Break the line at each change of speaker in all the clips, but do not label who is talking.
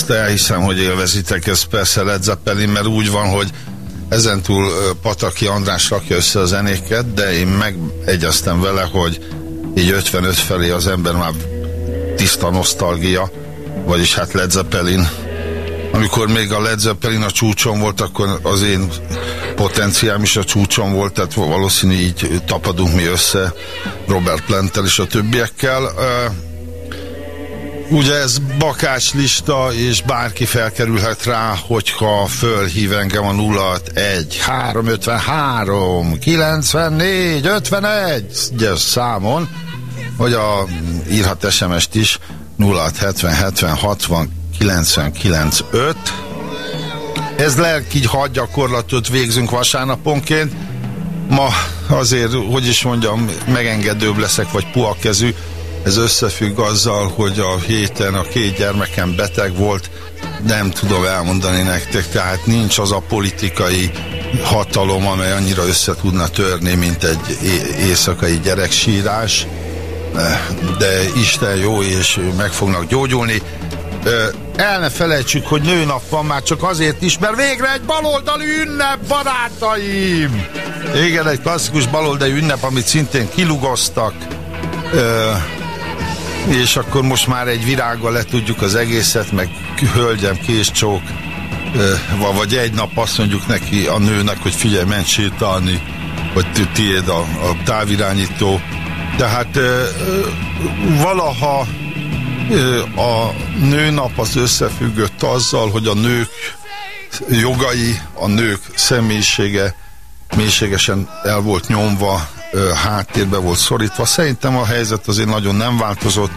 azt elhiszem, hogy élvezitek, ez persze Led Zeppelin, mert úgy van, hogy ezentúl Pataki András rakja össze a zenéket, de én megegyeztem vele, hogy így 55 felé az ember már tiszta nosztalgia, vagyis hát Led Zeppelin. Amikor még a Led Zeppelin a csúcson volt, akkor az én potenciám is a csúcson volt, tehát valószínű így tapadunk mi össze Robert Planttel és a többiekkel. Ugye ez bakácslista, és bárki felkerülhet rá, hogyha fölhív engem a 061 353 94 51 gyes számon, hogy a, írhat SMS-t is 0670 70 60 99 5. Ez lelki hadgyakorlatot végzünk vasárnaponként. Ma azért, hogy is mondjam, megengedőbb leszek, vagy puha kezű, ez összefügg azzal, hogy a héten a két gyermekem beteg volt, nem tudom elmondani nektek, tehát nincs az a politikai hatalom, amely annyira össze tudna törni, mint egy éjszakai gyereksírás, de Isten jó, és meg fognak gyógyulni. El ne felejtsük, hogy nőnap van már csak azért is, mert végre egy baloldali ünnep, barátaim! Igen, egy klasszikus baloldali ünnep, amit szintén kilugoztak és akkor most már egy virággal le tudjuk az egészet, meg hölgyem, késcsók, vagy egy nap azt mondjuk neki, a nőnek, hogy figyelj, menj sétálni, vagy tiéd a, a távirányító. Tehát valaha a nőnap az összefüggött azzal, hogy a nők jogai, a nők személyisége mélységesen el volt nyomva, háttérbe volt szorítva. Szerintem a helyzet azért nagyon nem változott,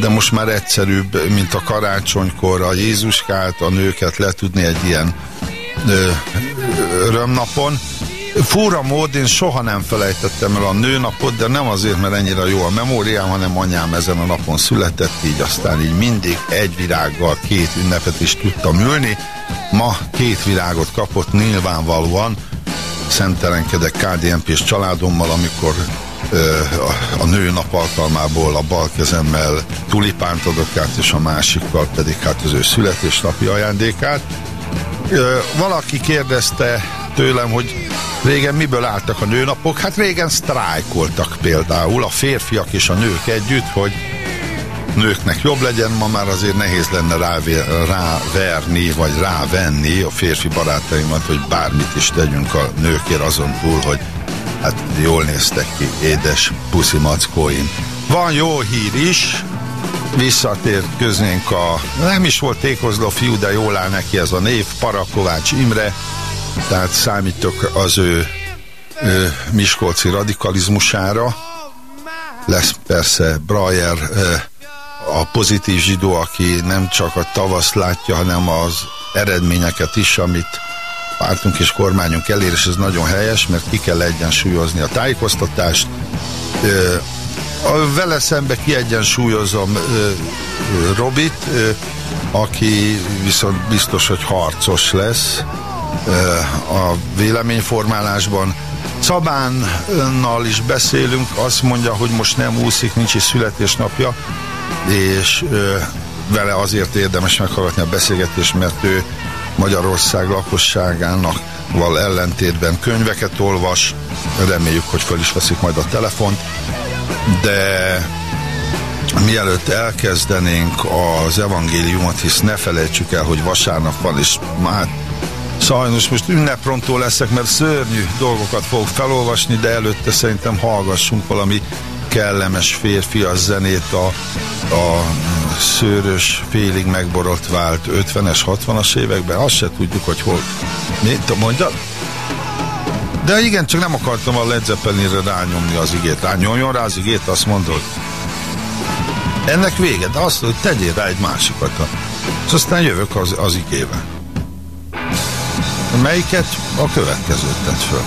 de most már egyszerűbb, mint a karácsonykor a Jézuskát, a nőket letudni egy ilyen ö, örömnapon. Fúra mód, én soha nem felejtettem el a nőnapot, de nem azért, mert ennyire jó a memóriám, hanem anyám ezen a napon született, így aztán így mindig egy virággal két ünnepet is tudtam ülni. Ma két virágot kapott nyilvánvalóan, szentelenkedek KDNP-s családommal, amikor ö, a, a nő nap alkalmából a bal kezemmel tulipánt adok át, és a másikkal pedig hát az ő születésnapi ajándékát. Ö, valaki kérdezte tőlem, hogy régen miből álltak a nőnapok? Hát régen sztrájkoltak például a férfiak és a nők együtt, hogy nőknek jobb legyen, ma már azért nehéz lenne ráverni, vagy rávenni a férfi barátaimat, hogy bármit is tegyünk a nőkért azon túl, hogy hát jól néztek ki, édes puszi mackóim. Van jó hír is, visszatért köznénk a, nem is volt tékozló fiú, de jól áll neki ez a név, Parakovács Imre, tehát számítok az ő, ő miskolci radikalizmusára. Lesz persze Brajer a pozitív zsidó, aki nem csak a tavasz látja, hanem az eredményeket is, amit pártunk és kormányunk elér, és ez nagyon helyes, mert ki kell egyensúlyozni a tájékoztatást. A vele szembe kiegyensúlyozom Robit, aki viszont biztos, hogy harcos lesz a véleményformálásban. Szabánnal is beszélünk, azt mondja, hogy most nem úszik, nincs is születésnapja, és ö, vele azért érdemes meghallgatni a beszélgetést, mert ő Magyarország lakosságának val ellentétben könyveket olvas, reméljük, hogy föl is veszik majd a telefont, de mielőtt elkezdenénk az evangéliumot, hisz ne felejtsük el, hogy vasárnap van, és már sajnos most ünneprontó leszek, mert szörnyű dolgokat fogok felolvasni, de előtte szerintem hallgassunk valami kellemes férfias zenét a, a szőrös, félig megborotvált 50-es, 60-as években, azt se tudjuk, hogy hol. Mit mondja? De igen, csak nem akartam a Led Zeppelinre rányomni az igét. Rányomjon rá az igét, azt mondod. Ennek vége, de azt hogy tegyél rá egy másikat. És aztán jövök az, az igével. Melyiket? A következőt tett föl.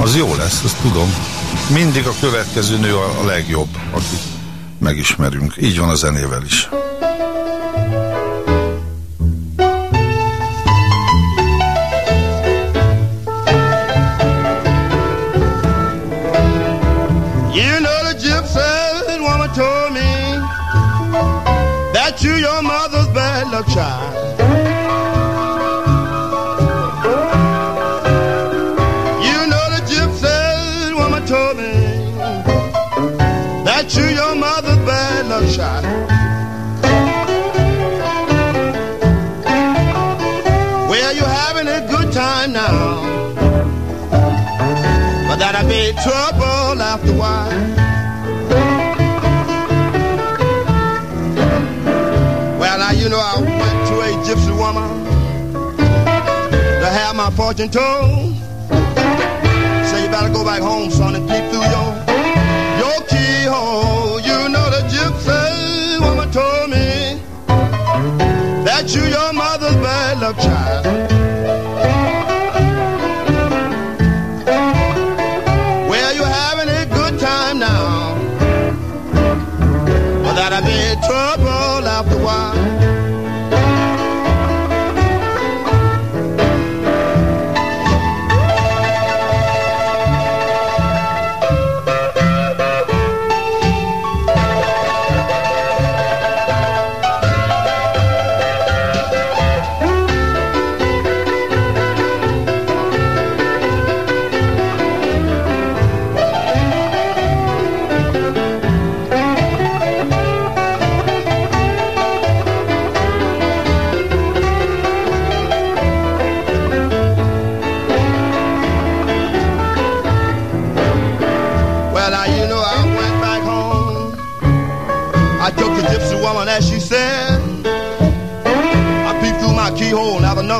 Az jó lesz, azt tudom mindig a következő nő a, legjobb, akit megismerünk. Így van a zenével is. You
mother's bad luck child. Bad. Well, you're having a good time now, but that'll be trouble after a while. Well, now you know I went to a gypsy woman to have my fortune told. Say you better go back home, son, and peep through your your keyhole. That you your mother's bad luck child.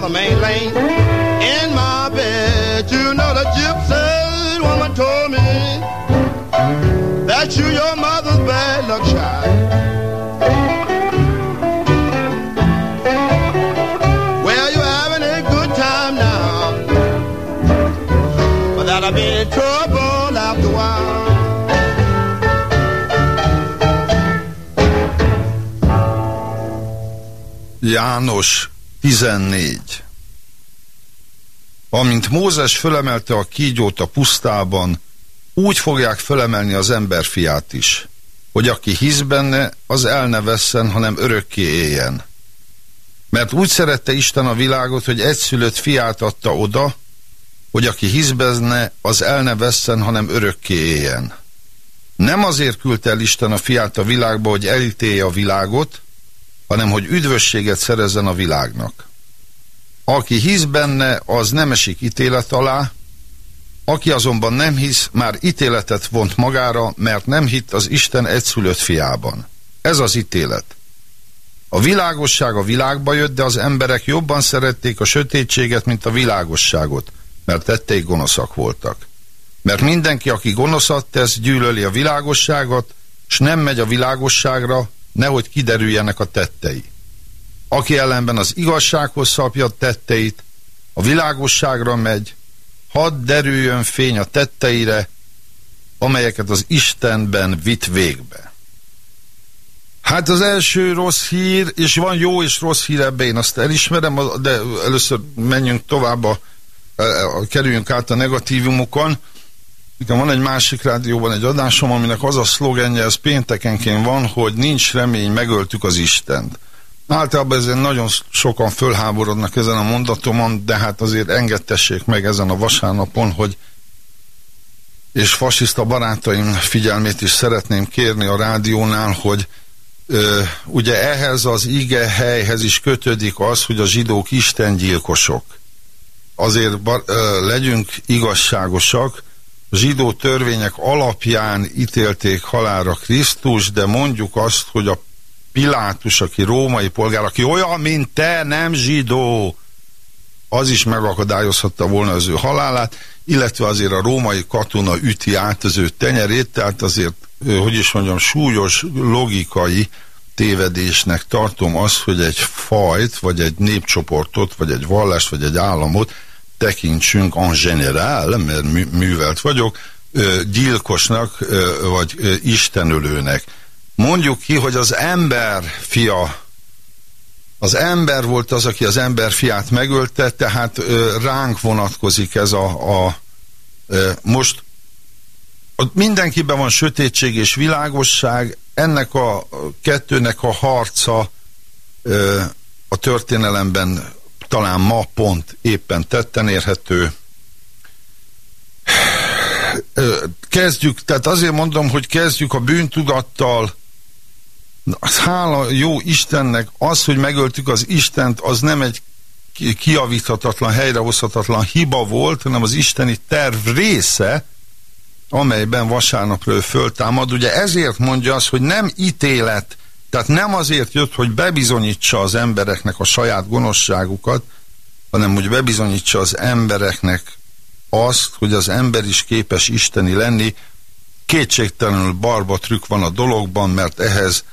Another main lane in my bed. You know the gypsy woman told me that you your mother's bad luck child. Well, you're having a good time now, but that'll be trouble after a while.
János 14 Amint Mózes fölemelte a kígyót a pusztában, úgy fogják fölemelni az emberfiát is, hogy aki hisz benne, az el ne vesszen, hanem örökké éljen. Mert úgy szerette Isten a világot, hogy egyszülött fiát adta oda, hogy aki hisz benne, az el ne vesszen, hanem örökké éljen. Nem azért küldte el Isten a fiát a világba, hogy elítélje a világot, hanem hogy üdvösséget szerezzen a világnak. Aki hisz benne, az nem esik ítélet alá, aki azonban nem hisz, már ítéletet vont magára, mert nem hitt az Isten egyszülött fiában. Ez az ítélet. A világosság a világba jött, de az emberek jobban szerették a sötétséget, mint a világosságot, mert tették gonoszak voltak. Mert mindenki, aki gonoszat tesz, gyűlöli a világosságot, s nem megy a világosságra, nehogy kiderüljenek a tettei. Aki ellenben az igazsághoz szapja tetteit, a világosságra megy, hadd derüljön fény a tetteire, amelyeket az Istenben vitt végbe. Hát az első rossz hír, és van jó és rossz hír ebbe, én azt elismerem, de először menjünk tovább, a, a, a, kerüljünk át a negatívumokon. Nekem van egy másik rádióban egy adásom, aminek az a szlogenje, ez péntekenként van, hogy nincs remény, megöltük az Istent. Általában ezért nagyon sokan fölháborodnak ezen a mondatomon, de hát azért engedtessék meg ezen a vasárnapon, hogy és fasiszta barátaim figyelmét is szeretném kérni a rádiónál, hogy ö, ugye ehhez az ige helyhez is kötődik az, hogy a zsidók istengyilkosok. Azért bar, ö, legyünk igazságosak, zsidó törvények alapján ítélték halára Krisztus, de mondjuk azt, hogy a Pilátus, aki római polgár, aki olyan, mint te, nem zsidó, az is megakadályozhatta volna az ő halálát, illetve azért a római katona üti át az ő tenyerét, tehát azért, hogy is mondjam, súlyos logikai tévedésnek tartom azt, hogy egy fajt, vagy egy népcsoportot, vagy egy vallást, vagy egy államot tekintsünk en general, mert művelt vagyok, gyilkosnak, vagy istenölőnek. Mondjuk ki, hogy az ember fia, az ember volt az, aki az ember fiát megölte, tehát ránk vonatkozik ez a, a most mindenkiben van sötétség és világosság, ennek a kettőnek a harca a történelemben talán ma pont éppen tetten érhető. Kezdjük, tehát azért mondom, hogy kezdjük a bűntudattal, az hála jó Istennek, az, hogy megöltük az Istent, az nem egy kiavíthatatlan, helyrehozhatatlan hiba volt, hanem az isteni terv része, amelyben vasárnapról föltámad. Ugye ezért mondja az, hogy nem ítélet, tehát nem azért jött, hogy bebizonyítsa az embereknek a saját gonoszságukat, hanem hogy bebizonyítsa az embereknek azt, hogy az ember is képes isteni lenni. Kétségtelenül barba trükk van a dologban, mert ehhez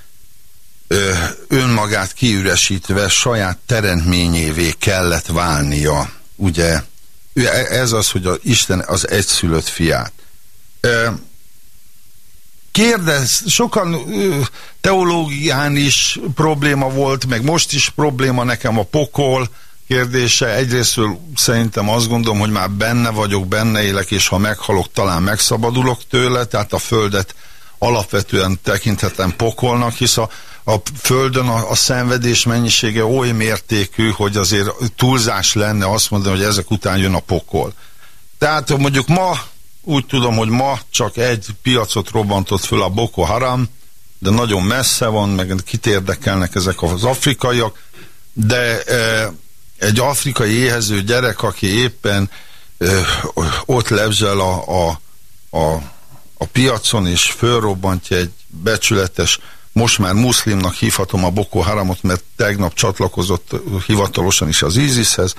ö, önmagát kiüresítve saját teremtményévé kellett válnia. Ugye ez az, hogy a Isten az egyszülött fiát. Ö, kérdez, sokan teológián is probléma volt, meg most is probléma nekem a pokol kérdése. Egyrésztől szerintem azt gondolom, hogy már benne vagyok, benne élek, és ha meghalok, talán megszabadulok tőle, tehát a földet alapvetően tekinthetem pokolnak, hisz a, a földön a, a szenvedés mennyisége oly mértékű, hogy azért túlzás lenne azt mondani, hogy ezek után jön a pokol. Tehát mondjuk ma úgy tudom, hogy ma csak egy piacot robbantott föl a Boko Haram, de nagyon messze van, meg kit érdekelnek ezek az afrikaiak, de e, egy afrikai éhező gyerek, aki éppen e, ott lebzsel a, a, a, a piacon, és fölrobbantja egy becsületes, most már muszlimnak hívhatom a Boko Haramot, mert tegnap csatlakozott hivatalosan is az ISIS-hez.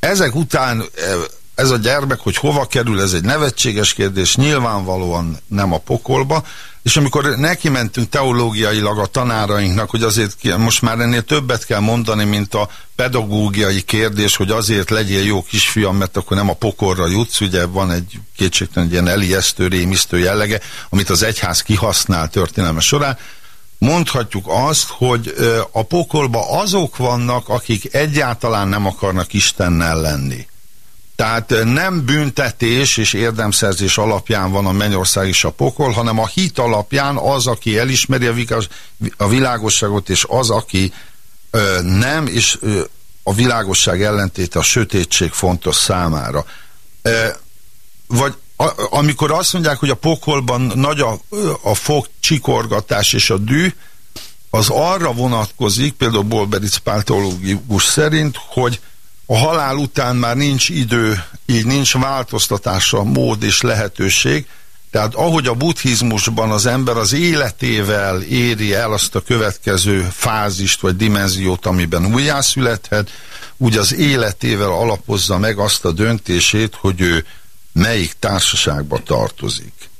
Ezek után e, ez a gyermek, hogy hova kerül, ez egy nevetséges kérdés, nyilvánvalóan nem a pokolba, és amikor neki mentünk teológiailag a tanárainknak, hogy azért most már ennél többet kell mondani, mint a pedagógiai kérdés, hogy azért legyél jó kisfiam, mert akkor nem a pokorra jutsz, ugye van egy kétségtelen egy ilyen elijesztő, rémisztő jellege, amit az egyház kihasznál történelme során, mondhatjuk azt, hogy a pokolba azok vannak, akik egyáltalán nem akarnak Istennel lenni. Tehát nem büntetés és érdemszerzés alapján van a mennyország és a pokol, hanem a hit alapján az, aki elismeri a világosságot, és az, aki ö, nem, és ö, a világosság ellentéte a sötétség fontos számára. Ö, vagy a, amikor azt mondják, hogy a pokolban nagy a, a fog csikorgatás és a dű, az arra vonatkozik, például Bolberic páltológus szerint, hogy a halál után már nincs idő, így nincs változtatásra mód és lehetőség, tehát ahogy a buddhizmusban az ember az életével éri el azt a következő fázist vagy dimenziót, amiben újjászülethet, úgy az életével alapozza meg azt a döntését, hogy ő melyik társaságba tartozik.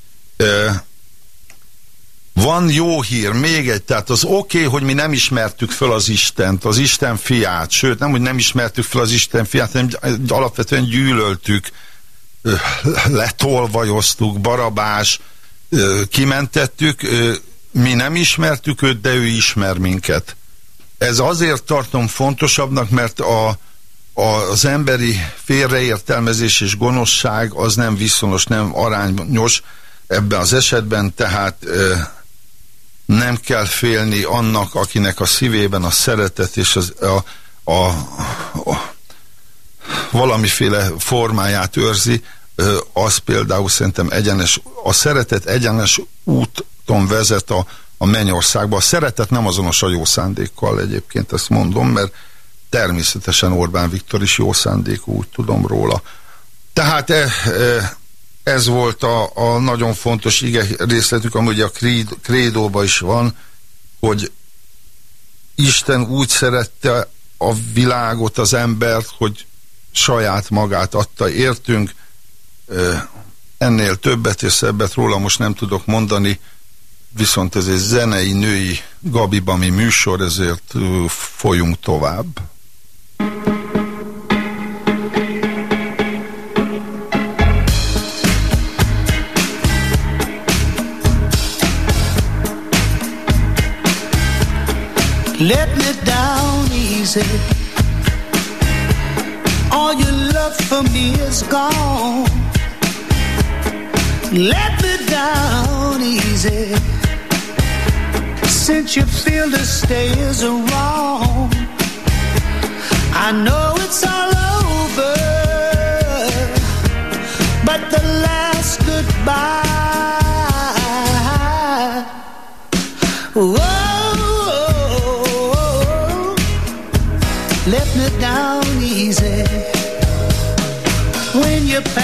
Van jó hír, még egy, tehát az oké, okay, hogy mi nem ismertük föl az Istent, az Isten fiát, sőt, nem, hogy nem ismertük föl az Isten fiát, hanem alapvetően gyűlöltük, letolvajoztuk, barabás, kimentettük, mi nem ismertük őt, de ő ismer minket. Ez azért tartom fontosabbnak, mert a, a, az emberi félreértelmezés és gonoszság az nem viszonos, nem arányos ebben az esetben, tehát nem kell félni annak, akinek a szívében a szeretet és az, a, a, a valamiféle formáját őrzi, az például szerintem egyenes, a szeretet egyenes úton vezet a, a mennyországba. A szeretet nem azonos a jó szándékkal egyébként, ezt mondom, mert természetesen Orbán Viktor is jó szándékú, úgy tudom róla. Tehát e, e, ez volt a, a nagyon fontos ige részletük, amúgy a krédóban is van, hogy Isten úgy szerette a világot, az embert, hogy saját magát adta értünk. Ennél többet és szebbet róla most nem tudok mondani, viszont ez egy zenei, női gabibami műsor, ezért folyunk tovább. Let me down easy. All your love for me is gone. Let me down easy.
Since you feel the stay is wrong, I know it's all over, but the last goodbye.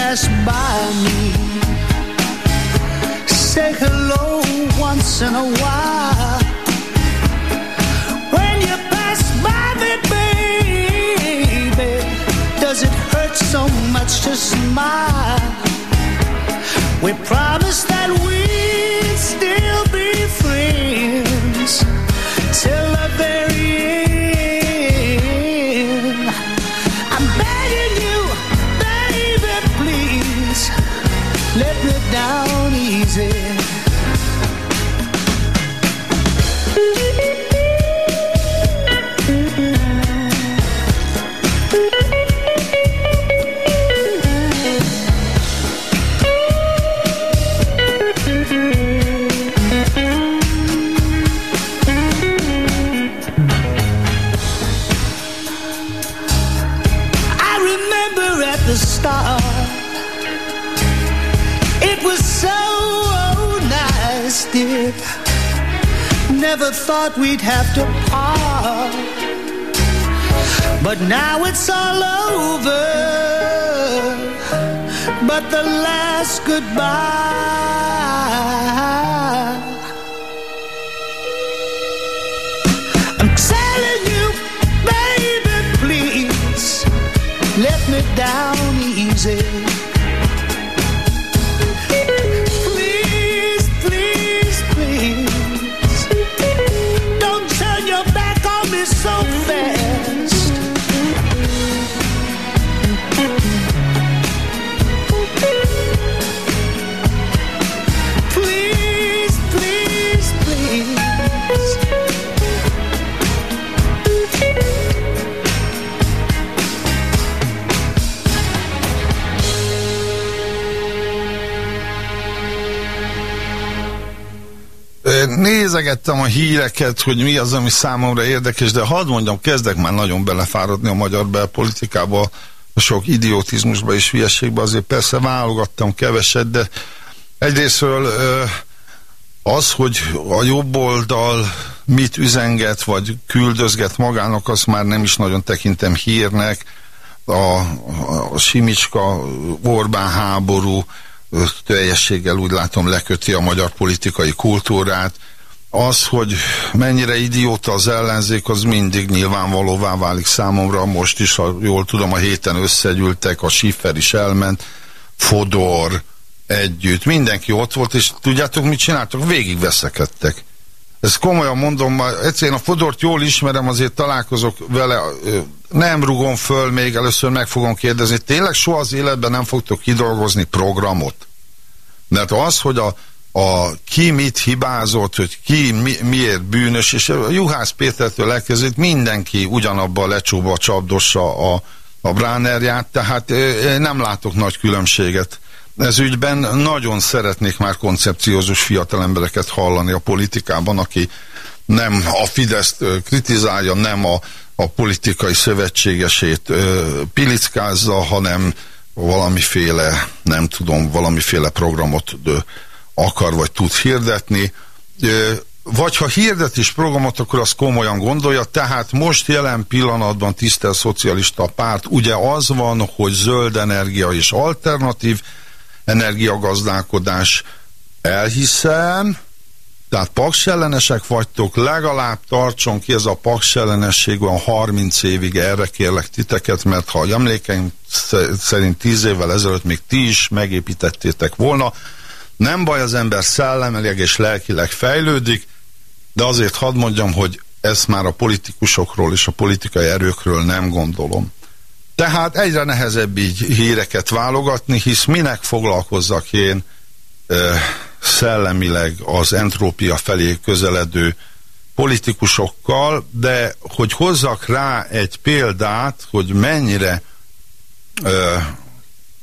Pass by me. Say hello once in a while. When you pass by me, baby, does it hurt so much to smile? We promised that we'd never thought we'd have to part. But now it's all over. But the last goodbye. I'm telling you, baby, please let me down
nézegettem a híreket, hogy mi az, ami számomra érdekes, de hadd mondjam, kezdek már nagyon belefáradni a magyar belpolitikába, a sok idiotizmusba és hülyeségbe, azért persze válogattam keveset, de egyrésztről az, hogy a jobb oldal mit üzenget, vagy küldözget magának, azt már nem is nagyon tekintem hírnek. A, a, Simicska Orbán háború teljességgel úgy látom leköti a magyar politikai kultúrát, az, hogy mennyire idióta az ellenzék, az mindig nyilvánvalóvá válik számomra. Most is, ha jól tudom, a héten összegyűltek, a Schiffer is elment, Fodor együtt, mindenki ott volt, és tudjátok, mit csináltak? Végig veszekedtek. Ezt komolyan mondom, egyszerűen a Fodort jól ismerem, azért találkozok vele, nem rugom föl, még először meg fogom kérdezni, tényleg soha az életben nem fogtok kidolgozni programot? Mert az, hogy a a ki mit hibázott, hogy ki mi, miért bűnös, és a Juhász Pétertől elkezdett mindenki ugyanabba lecsóba csapdossa a, a Bránerját, tehát nem látok nagy különbséget. Ez ügyben nagyon szeretnék már koncepciózus fiatal embereket hallani a politikában, aki nem a Fideszt kritizálja, nem a, a politikai szövetségesét pilickázza, hanem valamiféle, nem tudom, valamiféle programot akar vagy tud hirdetni, vagy ha hirdet is programot, akkor azt komolyan gondolja, tehát most jelen pillanatban tisztel szocialista párt, ugye az van, hogy zöld energia és alternatív energiagazdálkodás elhiszem, tehát paksellenesek vagytok, legalább tartson ki ez a paksellenesség olyan 30 évig, erre kérlek titeket, mert ha emlékeim szerint 10 évvel ezelőtt még ti is megépítettétek volna, nem baj, az ember szellemileg és lelkileg fejlődik, de azért hadd mondjam, hogy ezt már a politikusokról és a politikai erőkről nem gondolom. Tehát egyre nehezebb így híreket válogatni, hisz minek foglalkozzak én szellemileg az entrópia felé közeledő politikusokkal, de hogy hozzak rá egy példát, hogy mennyire ö,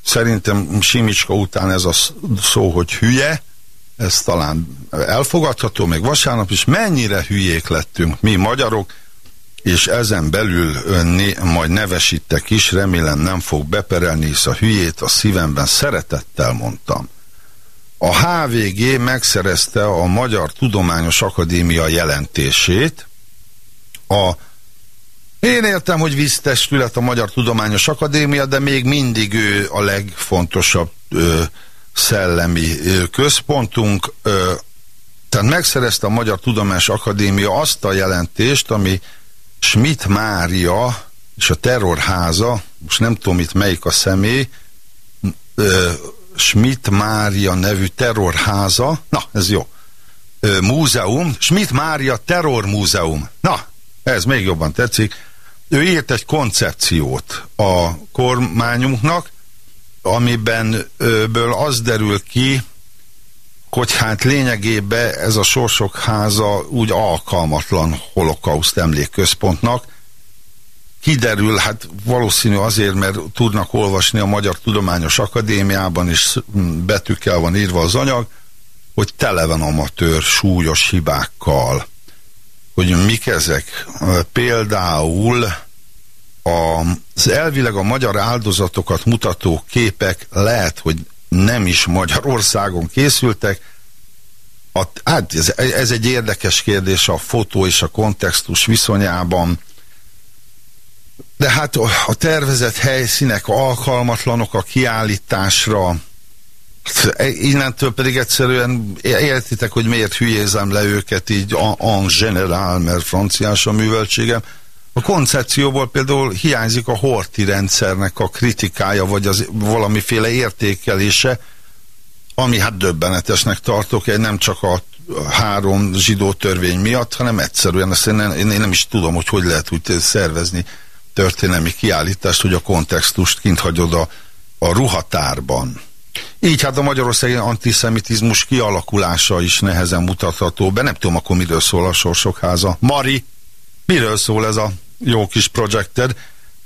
Szerintem Simicska után ez a szó, hogy hülye, ez talán elfogadható, még vasárnap is, mennyire hülyék lettünk mi magyarok, és ezen belül né, majd nevesítek is, remélem nem fog beperelni, hisz a hülyét a szívemben szeretettel mondtam. A HVG megszerezte a Magyar Tudományos Akadémia jelentését. A én értem, hogy víztestület a Magyar Tudományos Akadémia, de még mindig ő a legfontosabb ö, szellemi ö, központunk. Ö, tehát megszerezte a Magyar Tudományos Akadémia azt a jelentést, ami Schmidt Mária és a terrorháza, most nem tudom itt melyik a személy, Schmidt Mária nevű terrorháza, na ez jó, múzeum, Schmidt Mária Terrormúzeum, na ez még jobban tetszik, ő írt egy koncepciót a kormányunknak, amiben ből az derül ki, hogy hát lényegében ez a Sorsok háza úgy alkalmatlan holokauszt emlékközpontnak. Kiderül, hát valószínű azért, mert tudnak olvasni a Magyar Tudományos Akadémiában, és betűkkel van írva az anyag, hogy tele van amatőr súlyos hibákkal. Hogy mik ezek? Például az elvileg a magyar áldozatokat mutató képek lehet, hogy nem is Magyarországon készültek. A, hát ez, ez egy érdekes kérdés a fotó és a kontextus viszonyában. De hát a tervezett helyszínek alkalmatlanok a kiállításra, innentől pedig egyszerűen értitek, hogy miért hülyézem le őket így en general, mert franciás a műveltségem. A koncepcióból például hiányzik a horti rendszernek a kritikája, vagy az valamiféle értékelése, ami hát döbbenetesnek tartok, egy nem csak a három zsidó törvény miatt, hanem egyszerűen ezt én nem, én nem is tudom, hogy hogy lehet úgy szervezni történelmi kiállítást, hogy a kontextust kint hagyod a, a ruhatárban. Így hát a magyarországi antiszemitizmus kialakulása is nehezen mutatható be. Nem tudom, akkor miről szól a Sorsok. Mari, miről szól ez a jó kis projekted,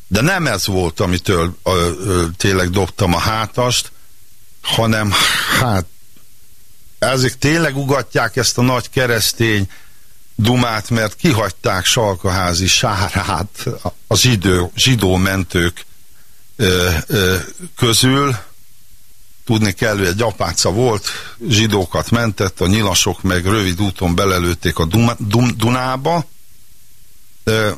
de nem ez volt, amitől ö, ö, tényleg dobtam a hátast, hanem hát ezek tényleg ugatják ezt a nagy keresztény dumát, mert kihagyták Salkaházi sárát a zsidó, zsidó mentők ö, ö, közül. Tudni kell, hogy egy apáca volt, zsidókat mentett, a nyilasok meg rövid úton belelőtték a Dunába. Ö,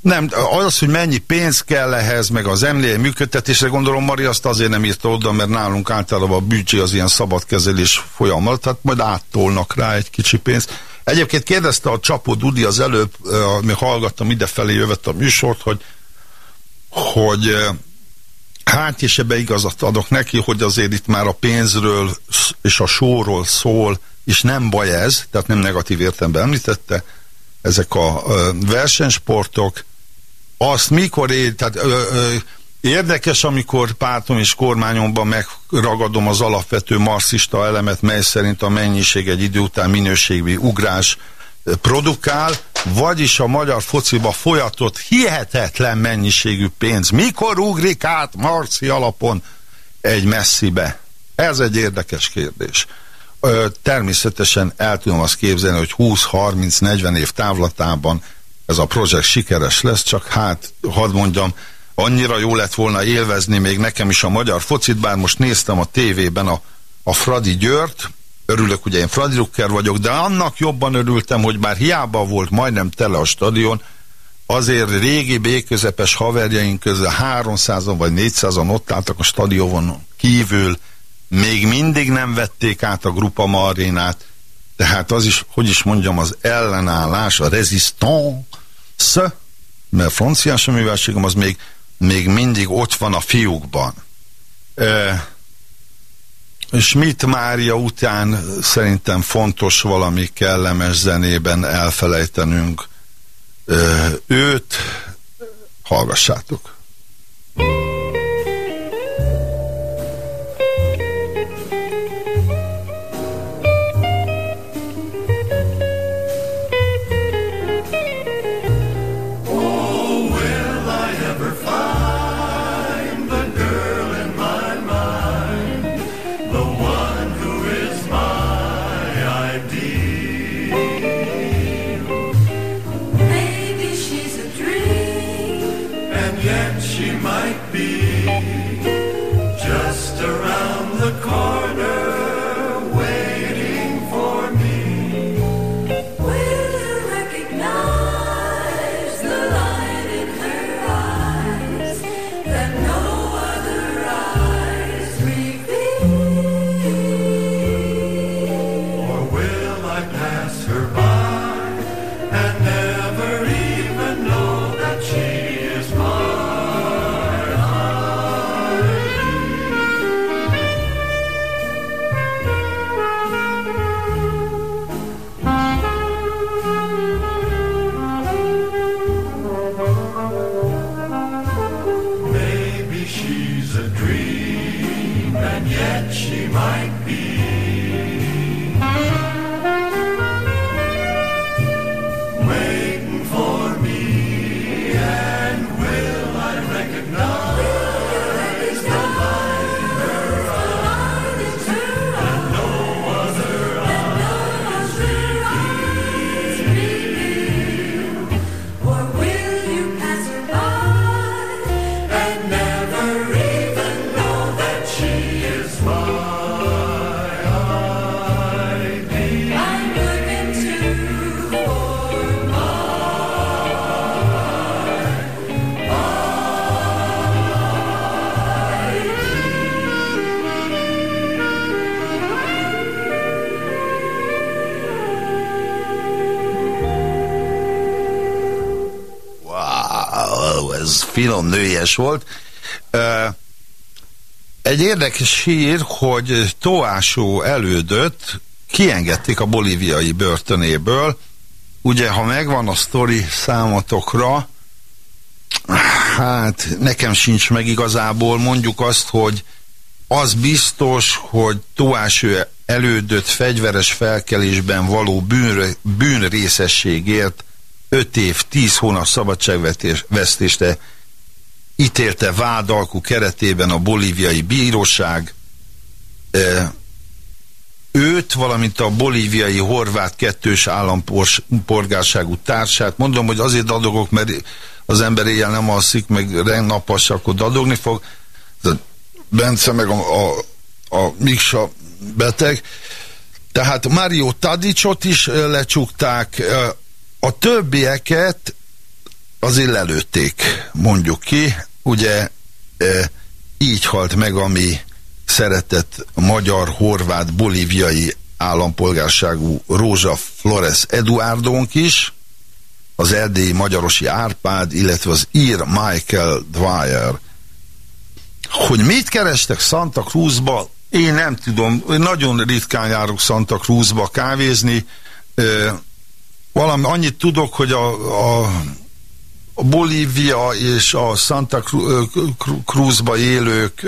nem, az, hogy mennyi pénz kell ehhez, meg az emléje működtetésre, gondolom Mari azt azért nem írta oda, mert nálunk általában a büdzsé az ilyen szabadkezelés folyamat, tehát majd áttolnak rá egy kicsi pénzt. Egyébként kérdezte a Csapó Dudi az előbb, mi hallgattam idefelé jövett a műsort, hogy, hogy hát és ebbe igazat adok neki, hogy azért itt már a pénzről és a sóról szól, és nem baj ez, tehát nem negatív értelemben említette, ezek a versenysportok, azt mikor ér, tehát ö, ö, érdekes, amikor pártom és kormányomban megragadom az alapvető marxista elemet, mely szerint a mennyiség egy idő után minőségi ugrás produkál, vagyis a magyar fociba folyatott hihetetlen mennyiségű pénz. Mikor ugrik át marxi alapon egy messzibe? Ez egy érdekes kérdés. Természetesen el tudom azt képzelni, hogy 20-30-40 év távlatában ez a projekt sikeres lesz, csak hát, hadd mondjam, annyira jó lett volna élvezni még nekem is a magyar focit, bár most néztem a tévében a, a Fradi Győrt, örülök, ugye én Fradi Rucker vagyok, de annak jobban örültem, hogy bár hiába volt majdnem tele a stadion, azért régi béközepes haverjaink közül 300-an vagy 400-an ott álltak a stadionon kívül, még mindig nem vették át a Grupa Marénát, tehát az is, hogy is mondjam, az ellenállás, a resistance, mert franciás a műveltségem, az még, még mindig ott van a fiúkban. E, Schmidt Mária után szerintem fontos valami kellemes zenében elfelejtenünk e, őt. Hallgassátok! Volt. Egy érdekes hír, hogy Toásó elődött kiengedték a bolíviai börtönéből. Ugye, ha megvan a sztori számotokra, hát nekem sincs meg igazából, mondjuk azt, hogy az biztos, hogy Toásó elődött fegyveres felkelésben való bűn, bűnrészességért 5 év, 10 hónap szabadságvesztésre ítélte vádalkú keretében a bolíviai bíróság őt, valamint a bolíviai horvát kettős állampolgárságú társát. Mondom, hogy azért dadogok, mert az ember éjjel nem alszik, meg napas, akkor dadogni fog. Bence meg a, a, a Miksa beteg. Tehát Mario Tadicsot is lecsukták, a többieket azért lelőtték, mondjuk ki, ugye e, így halt meg a mi szeretett magyar, horvát, bolíviai állampolgárságú Rózsa Flores Eduardónk is, az erdélyi magyarosi Árpád, illetve az ír Michael Dwyer. Hogy mit kerestek Santa Cruzba, én nem tudom, nagyon ritkán járok Santa Cruzba kávézni, valami annyit tudok, hogy a a Bolívia és a Santa Cruzba élők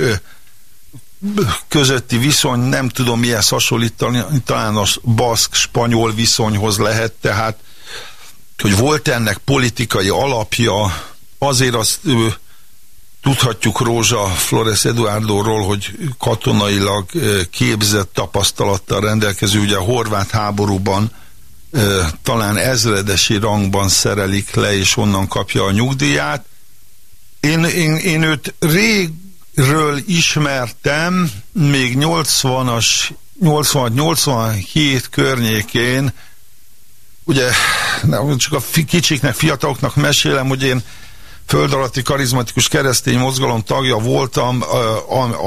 közötti viszony, nem tudom mihez hasonlítani, talán a baszk-spanyol viszonyhoz lehet, tehát hogy volt ennek politikai alapja, azért azt ő, tudhatjuk Rózsa Flores Eduardóról, hogy katonailag képzett tapasztalattal rendelkező, ugye a horvát háborúban talán ezredesi rangban szerelik le, és onnan kapja a nyugdíját. Én, én, én őt régről ismertem, még 80-as, 86-87 környékén, ugye csak a kicsiknek, fiataloknak mesélem, hogy én föld alatti karizmatikus keresztény mozgalom tagja voltam,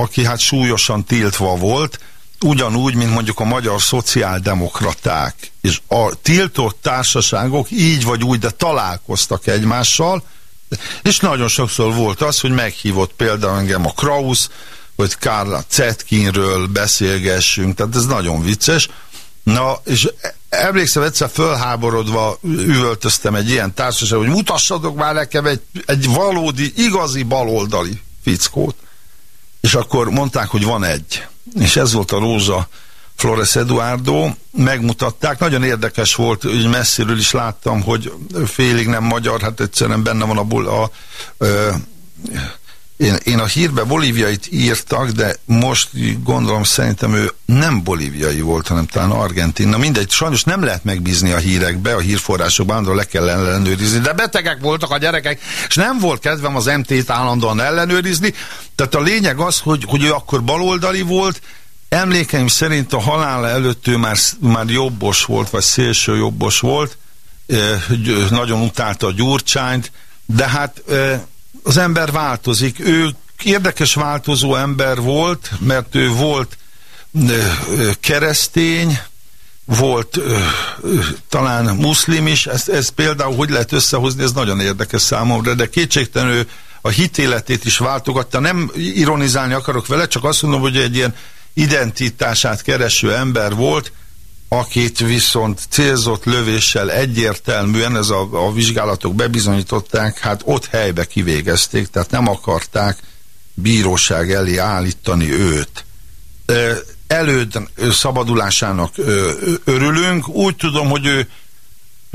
aki hát súlyosan tiltva volt, ugyanúgy, mint mondjuk a magyar szociáldemokraták, és a tiltott társaságok így vagy úgy, de találkoztak egymással, és nagyon sokszor volt az, hogy meghívott például engem a Krausz, hogy Kárla Zetkinről beszélgessünk, tehát ez nagyon vicces. Na, és emlékszem, egyszer fölháborodva üvöltöztem egy ilyen társaság, hogy mutassatok már nekem egy, egy valódi, igazi baloldali fickót. És akkor mondták, hogy van egy és ez volt a Rózsa Flores Eduardo, megmutatták, nagyon érdekes volt, hogy messziről is láttam, hogy félig nem magyar, hát egyszerűen benne van a, a, a én, én a hírbe bolíviait írtak, de most gondolom szerintem ő nem bolíviai volt, hanem talán argentin. Na mindegy, sajnos nem lehet megbízni a hírekbe, a hírforrásokban, andról le kell ellenőrizni, de betegek voltak a gyerekek, és nem volt kedvem az MT-t állandóan ellenőrizni, tehát a lényeg az, hogy, hogy ő akkor baloldali volt, emlékeim szerint a halála előtt ő már, már jobbos volt, vagy szélső jobbos volt, nagyon utálta a gyurcsányt, de hát az ember változik. Ő érdekes változó ember volt, mert ő volt keresztény, volt talán muszlim is, ezt, ezt például hogy lehet összehozni, ez nagyon érdekes számomra, de kétségtelenül a hitéletét is váltogatta. Nem ironizálni akarok vele, csak azt mondom, hogy egy ilyen identitását kereső ember volt, akit viszont célzott lövéssel egyértelműen, ez a, a vizsgálatok bebizonyították, hát ott helybe kivégezték, tehát nem akarták bíróság elé állítani őt. Előd szabadulásának örülünk. Úgy tudom, hogy ő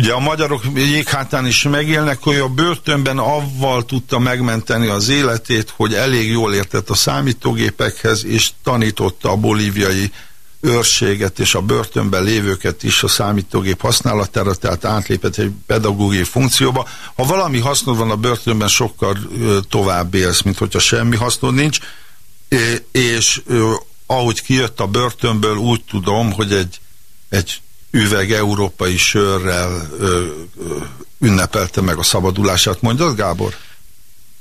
Ugye a magyarok jéghátán is megélnek, hogy a börtönben avval tudta megmenteni az életét, hogy elég jól értett a számítógépekhez, és tanította a bolíviai őrséget és a börtönben lévőket is a számítógép használatára, tehát átlépett egy pedagógiai funkcióba. Ha valami hasznod van a börtönben, sokkal tovább élsz, mint hogyha semmi hasznod nincs, és ahogy kijött a börtönből, úgy tudom, hogy egy, egy üveg európai sörrel ünnepelte meg a szabadulását. Mondjad, Gábor?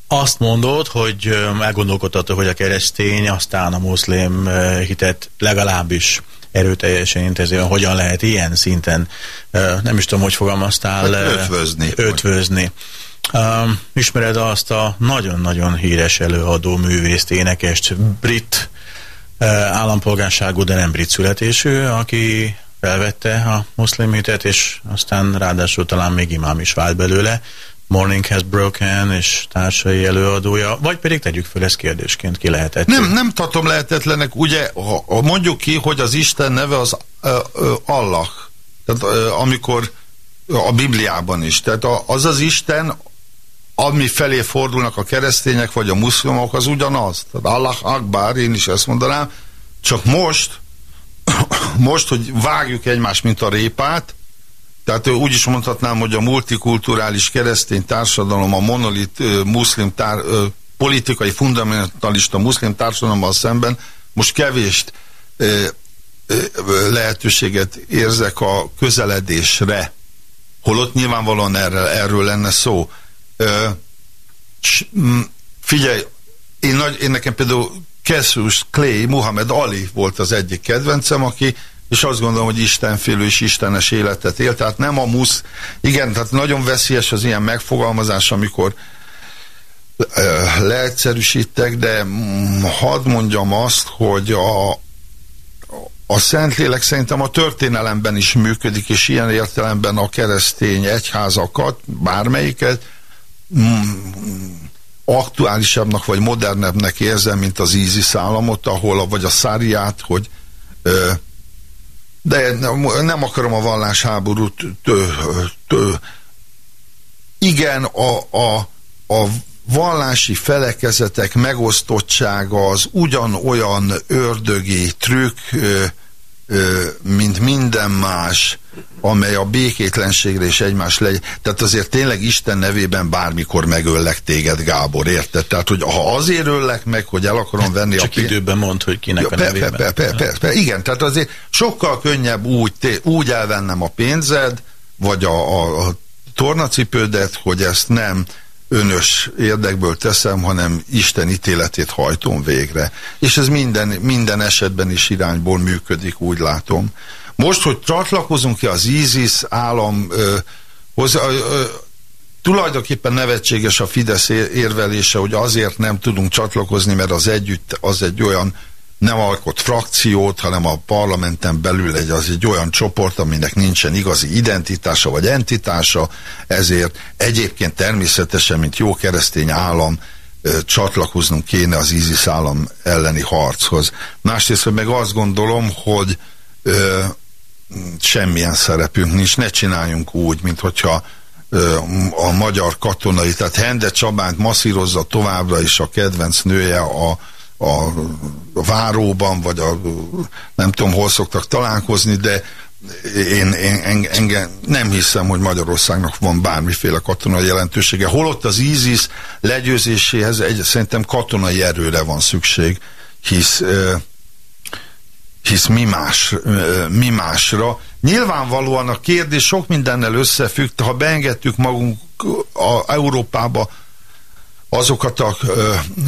Azt mondod, hogy elgondolkodható, hogy a keresztény, aztán a muszlim hitet legalábbis erőteljesen intézi, hogyan lehet ilyen szinten, nem is tudom, hogy fogalmaztál,
hát ötvözni.
ötvözni. Um, ismered azt a nagyon-nagyon híres előadó művészt, énekest, brit uh, állampolgárságú, de nem brit születésű, aki felvette a muszlim hitet, és aztán ráadásul talán még imám is vált belőle. Morning Has Broken és társai előadója, vagy pedig tegyük fel ezt kérdésként, ki lehetett.
Nem, nem tartom lehetetlenek, ugye, ha, ha mondjuk ki, hogy az Isten neve az uh, uh, Allah. Tehát uh, amikor a Bibliában is. Tehát a, az az Isten, ami felé fordulnak a keresztények, vagy a muszlimok, az ugyanaz. Tehát Allah Akbar, én is ezt mondanám, csak most most, hogy vágjuk egymást, mint a répát, tehát úgy is mondhatnám, hogy a multikulturális keresztény társadalom, a monolit muszlim tár, politikai fundamentalista muszlim társadalommal szemben most kevés lehetőséget érzek a közeledésre. Holott nyilvánvalóan erről, erről lenne szó. Figyelj, én, nagy, én nekem például Cassius Clay, Muhammad Ali volt az egyik kedvencem, aki és azt gondolom, hogy istenfélő és istenes életet él, tehát nem a musz, igen, tehát nagyon veszélyes az ilyen megfogalmazás, amikor leegyszerűsítek, de hadd mondjam azt, hogy a, a Szentlélek szerintem a történelemben is működik, és ilyen értelemben a keresztény egyházakat, bármelyiket, aktuálisabbnak vagy modernebbnek érzem, mint az ISIS államot, ahol, a, vagy a száriát, hogy ö, de nem akarom a vallásháborút tő, tő. igen, a, a, a vallási felekezetek megosztottsága az ugyanolyan ördögi trükk, mint minden más, amely a békétlenségre és egymás legy. Tehát azért tényleg Isten nevében bármikor megöllek téged, Gábor, érted? Tehát, hogy ha azért öllek meg, hogy el akarom venni
Csak a pénzt... időben mond, hogy kinek ja, a nevében.
Per, per, per, per, igen, tehát azért sokkal könnyebb úgy, úgy elvennem a pénzed, vagy a, a, a tornacipődet, hogy ezt nem önös érdekből teszem, hanem Isten ítéletét hajtom végre. És ez minden, minden esetben is irányból működik, úgy látom. Most, hogy csatlakozunk ki az ISIS államhoz, tulajdonképpen nevetséges a Fidesz érvelése, hogy azért nem tudunk csatlakozni, mert az együtt az egy olyan nem alkot frakciót, hanem a parlamenten belül egy, az egy olyan csoport, aminek nincsen igazi identitása vagy entitása, ezért egyébként természetesen, mint jó keresztény állam, csatlakoznunk kéne az ISIS állam elleni harchoz. Másrészt meg azt gondolom, hogy ö, semmilyen szerepünk nincs, ne csináljunk úgy, mint hogyha a magyar katonai, tehát Hende Csabánt masszírozza továbbra is a kedvenc nője a, a váróban, vagy a nem tudom, hol szoktak találkozni, de én, én engem nem hiszem, hogy Magyarországnak van bármiféle katonai jelentősége. Holott az ISIS legyőzéséhez egy, szerintem katonai erőre van szükség, hisz hisz mi, más, mi másra. Nyilvánvalóan a kérdés sok mindennel összefügg, ha beengedtük magunk a Európába azokat a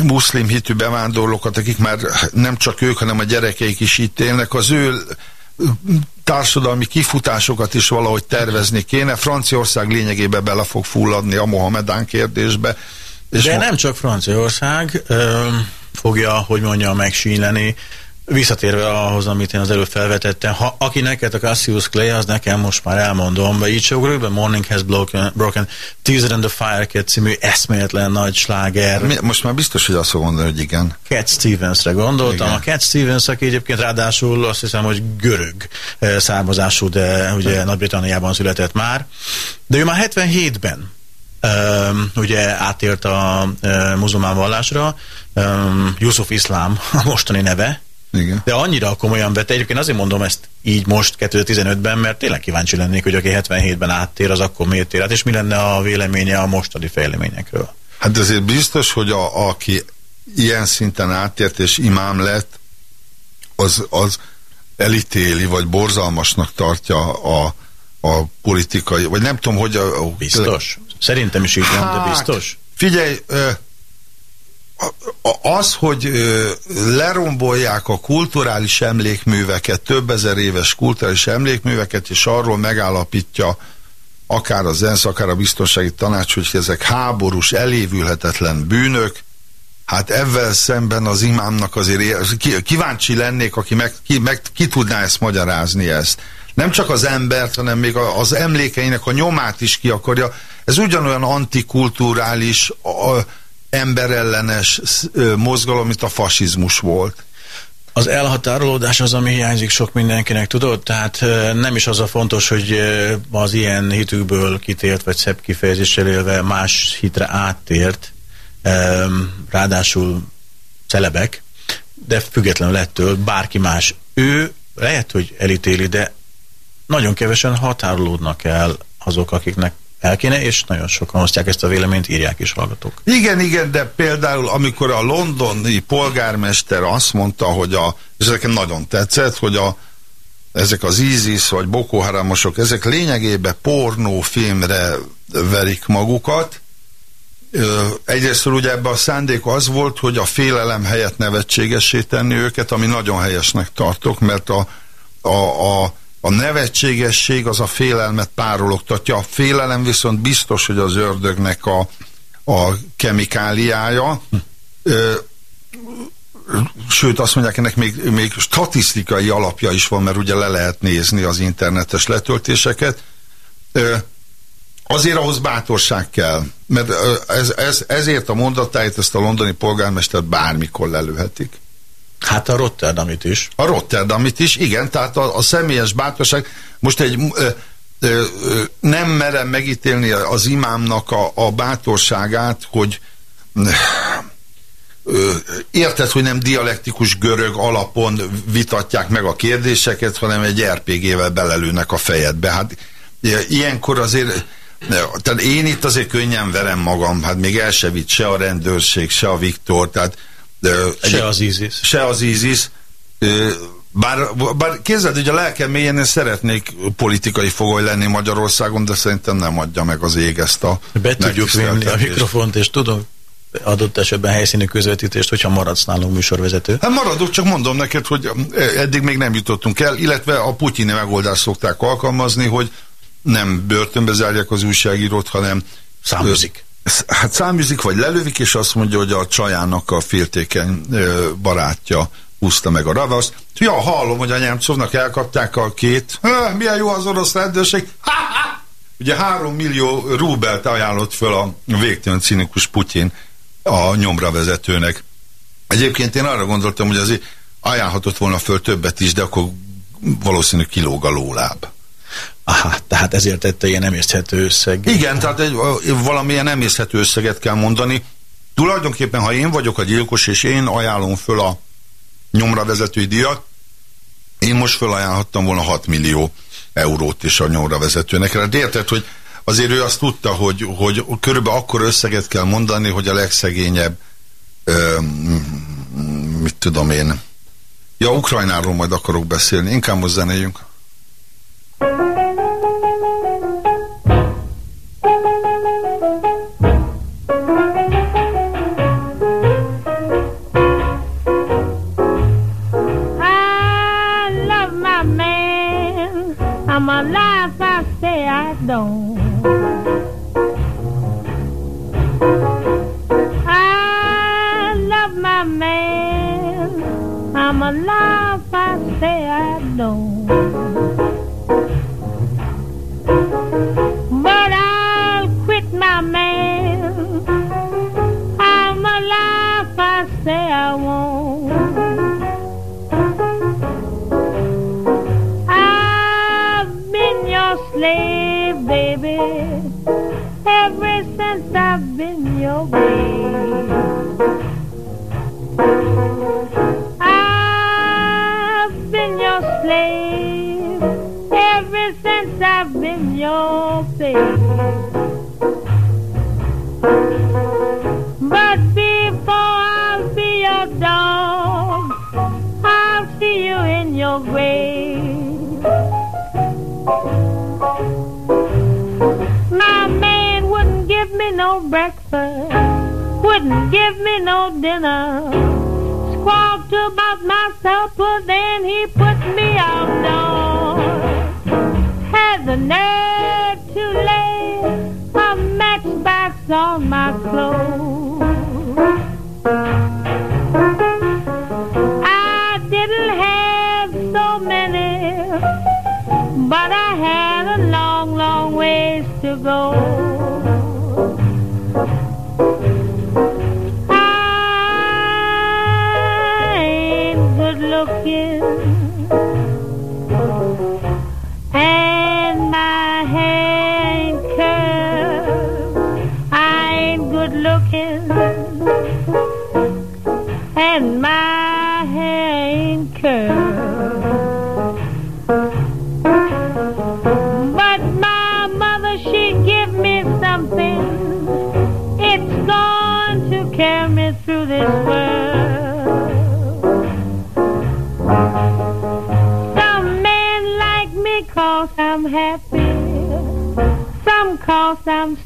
muszlim hitű bevándorlókat, akik már nem csak ők, hanem a gyerekeik is itt élnek, az ő társadalmi kifutásokat is valahogy tervezni kéne. Franciaország lényegében bele fog fulladni a Mohamedán kérdésbe.
És De nem csak Franciaország ö, fogja, hogy mondja, megsínleni Visszatérve ahhoz, amit én az előbb felvetettem, ha aki neked a Cassius Clay, az nekem most már elmondom, be így se ugrok be, Morning Has Broken, broken Teaser and the Fire Cat című eszméletlen nagy sláger.
Mi, most már biztos, hogy azt mondani, hogy igen.
Cat Stevensre gondoltam. Igen. A Cat Stevens, aki egyébként ráadásul azt hiszem, hogy görög eh, származású, de ugye Nagy-Britanniában született már. De ő már 77-ben Um, ugye átért a uh, muzulmán vallásra, um, Yusuf Iszlám a mostani neve,
igen.
De annyira komolyan vette, egyébként azért mondom ezt így most 2015-ben, mert tényleg kíváncsi lennék, hogy aki 77-ben áttér, az akkor miért tér át, és mi lenne a véleménye a mostani fejleményekről.
Hát azért biztos, hogy a, aki ilyen szinten átért és imám lett, az, az elítéli, vagy borzalmasnak tartja a, a politikai, vagy nem tudom, hogy a... a
biztos? Szerintem is így hát, van, de biztos?
Figyelj, az, hogy lerombolják a kulturális emlékműveket, több ezer éves kulturális emlékműveket, és arról megállapítja akár az ENSZ, akár a biztonsági tanács, hogy ezek háborús, elévülhetetlen bűnök, hát ezzel szemben az imámnak azért kíváncsi lennék, aki meg, ki, meg, ki tudná ezt magyarázni ezt. Nem csak az embert, hanem még az emlékeinek a nyomát is ki akarja. Ez ugyanolyan antikulturális, emberellenes mozgalom, mint a fasizmus volt.
Az elhatárolódás az, ami hiányzik sok mindenkinek, tudod? Tehát nem is az a fontos, hogy az ilyen hitükből kitért, vagy szebb kifejezéssel élve más hitre áttért, ráadásul celebek, de függetlenül ettől bárki más. Ő lehet, hogy elítéli, de nagyon kevesen határolódnak el azok, akiknek el kéne, és nagyon sokan osztják ezt a véleményt, írják is hallgatók.
Igen, igen, de például amikor a londoni polgármester azt mondta, hogy a, és ezeken nagyon tetszett, hogy a, ezek az ISIS vagy Boko Haramosok, ezek lényegében pornófilmre verik magukat. Egyrészt ugye ebben a szándék az volt, hogy a félelem helyett nevetségessé tenni őket, ami nagyon helyesnek tartok, mert a, a, a a nevetségesség az a félelmet párologtatja. A félelem viszont biztos, hogy az ördögnek a, a kemikáliája. Ö, sőt azt mondják, ennek még, még statisztikai alapja is van, mert ugye le lehet nézni az internetes letöltéseket. Ö, azért ahhoz bátorság kell, mert ez, ez, ezért a mondatáit ezt a londoni polgármestert bármikor lelőhetik.
Hát a Rotterdamit is.
A Rotterdamit is, igen, tehát a, a személyes bátorság. Most egy ö, ö, ö, nem merem megítélni az imámnak a, a bátorságát, hogy ö, érted, hogy nem dialektikus görög alapon vitatják meg a kérdéseket, hanem egy RPG-vel belelőnek a fejedbe. Hát ilyenkor azért tehát én itt azért könnyen verem magam, hát még el se vitt se a rendőrség, se a Viktor, tehát
de se egy, az ISIS.
Se az ISIS. Bár, bár képzeld, hogy a lelkem mélyen én szeretnék politikai fogoly lenni Magyarországon, de szerintem nem adja meg az ég ezt a
Be tudjuk vinni a mikrofont, és tudom adott esetben helyszíni közvetítést, hogyha maradsz nálunk műsorvezető.
Hát maradok, csak mondom neked, hogy eddig még nem jutottunk el, illetve a putyini megoldást szokták alkalmazni, hogy nem börtönbe zárják az újságírót, hanem
száműzik
hát száműzik, vagy lelövik, és azt mondja, hogy a csajának a féltékeny barátja húzta meg a ravaszt. Ja, hallom, hogy a Nyemcovnak elkapták a két. Ha, milyen jó az orosz rendőrség. Ha, ha! Ugye három millió rubelt ajánlott föl a végtelen cinikus Putyin a nyomra vezetőnek. Egyébként én arra gondoltam, hogy azért ajánlhatott volna föl többet is, de akkor valószínű kilóg a lóláb.
Aha, tehát ezért tette ilyen emészthető összeg.
Igen, tehát egy, valamilyen emészhető összeget kell mondani. Tulajdonképpen, ha én vagyok a gyilkos, és én ajánlom föl a nyomra vezetői díjat, én most felajánlhattam volna 6 millió eurót is a nyomra vezetőnek. De érted, hogy azért ő azt tudta, hogy, hogy körülbelül akkor összeget kell mondani, hogy a legszegényebb ö, mit tudom én. Ja, Ukrajnáról majd akarok beszélni. Inkább most zenéljünk. window. I love my man. I'm alive, I say I don't. But I'll quit my man. I'm alive, I say I won't. ever since I've been your babe. I've been your slave ever since I've been your babe. But before I'll be your dog, I'll see you in your grave. no breakfast, wouldn't give me no dinner. Squawked about my supper, then he put me outdoors. Had the nerve to lay a matchbox on my clothes. I didn't have so many, but I had a long, long ways to go.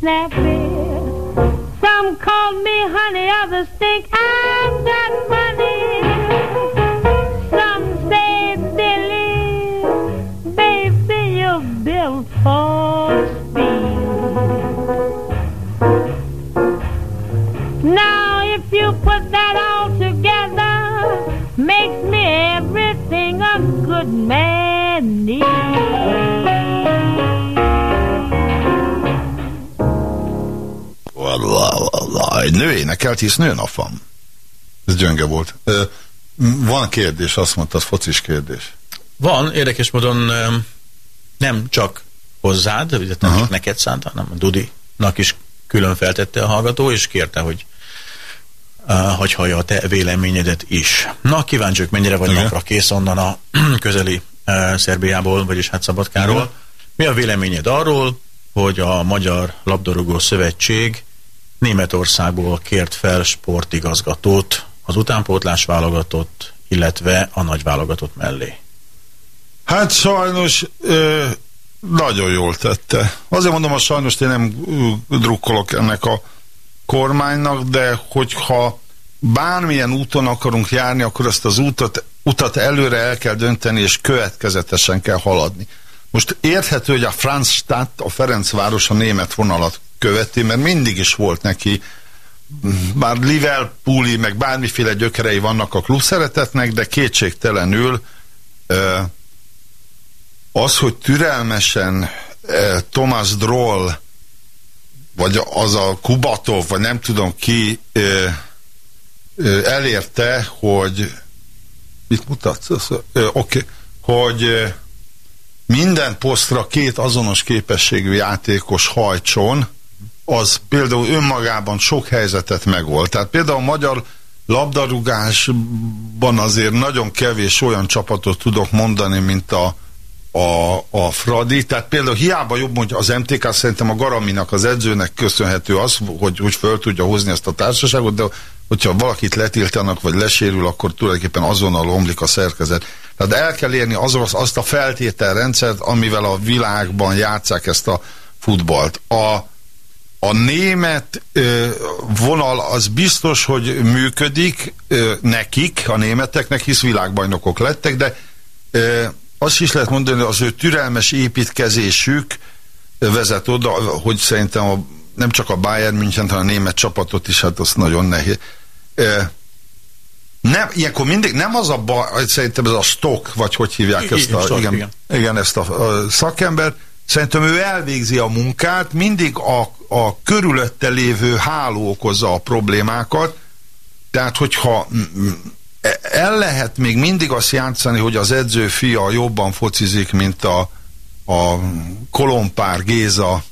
snapping. Hisz nőnap van. Ez gyönge volt. Van kérdés, azt mondtad, focis kérdés.
Van, érdekes módon nem csak hozzád, de nem csak neked szánt, hanem a Dudinak is külön feltette a hallgató, és kérte, hogy hogy hallja a te véleményedet is. Na, kíváncsiak, mennyire vagy napra kész onnan a közeli Szerbiából, vagyis hát Szabadkáról. Igen. Mi a véleményed arról, hogy a Magyar Labdarúgó Szövetség Németországból kért fel sportigazgatót az utánpótlás válogatott, illetve a nagy válogatott mellé.
Hát sajnos ö, nagyon jól tette. Azért mondom, hogy sajnos én nem drukkolok ennek a kormánynak, de hogyha bármilyen úton akarunk járni, akkor ezt az útat, utat előre el kell dönteni, és következetesen kell haladni. Most érthető, hogy a Franzstadt, a Ferencváros a német vonalat követi, mert mindig is volt neki bár Liverpooli, meg bármiféle gyökerei vannak a klub szeretetnek, de kétségtelenül az, hogy türelmesen Thomas Droll, vagy az a Kubatov, vagy nem tudom ki elérte, hogy mit mutatsz? Oké, okay, hogy
minden posztra két azonos képességű játékos hajtson, az például önmagában sok helyzetet megold. Tehát például a magyar labdarúgásban azért nagyon kevés olyan csapatot tudok mondani, mint a, a, a Fradi. Tehát például hiába jobb mondja az MTK, szerintem a Garaminak, az edzőnek köszönhető az, hogy, hogy föl tudja hozni ezt a társaságot, de hogyha valakit letiltanak, vagy lesérül, akkor tulajdonképpen azonnal omlik a szerkezet. Tehát el kell érni az, azt a feltételrendszert, amivel a világban játszák ezt a futballt. A, a német ö, vonal az biztos, hogy működik ö, nekik, a németeknek, hisz világbajnokok lettek, de ö, azt is lehet mondani, az ő türelmes építkezésük vezet oda, hogy szerintem a, nem csak a Bayern München, hanem a német csapatot is, hát az nagyon nehéz. Ö, nem, ilyenkor mindig nem az a baj, szerintem ez a stock, vagy hogy hívják ezt a, stock, igen, igen. igen, ezt a, a szakember, szerintem ő elvégzi a munkát, mindig a, a körülötte lévő háló okozza a problémákat, tehát hogyha el lehet még mindig azt játszani, hogy az edző fia jobban focizik, mint a, a Kolompár Géza,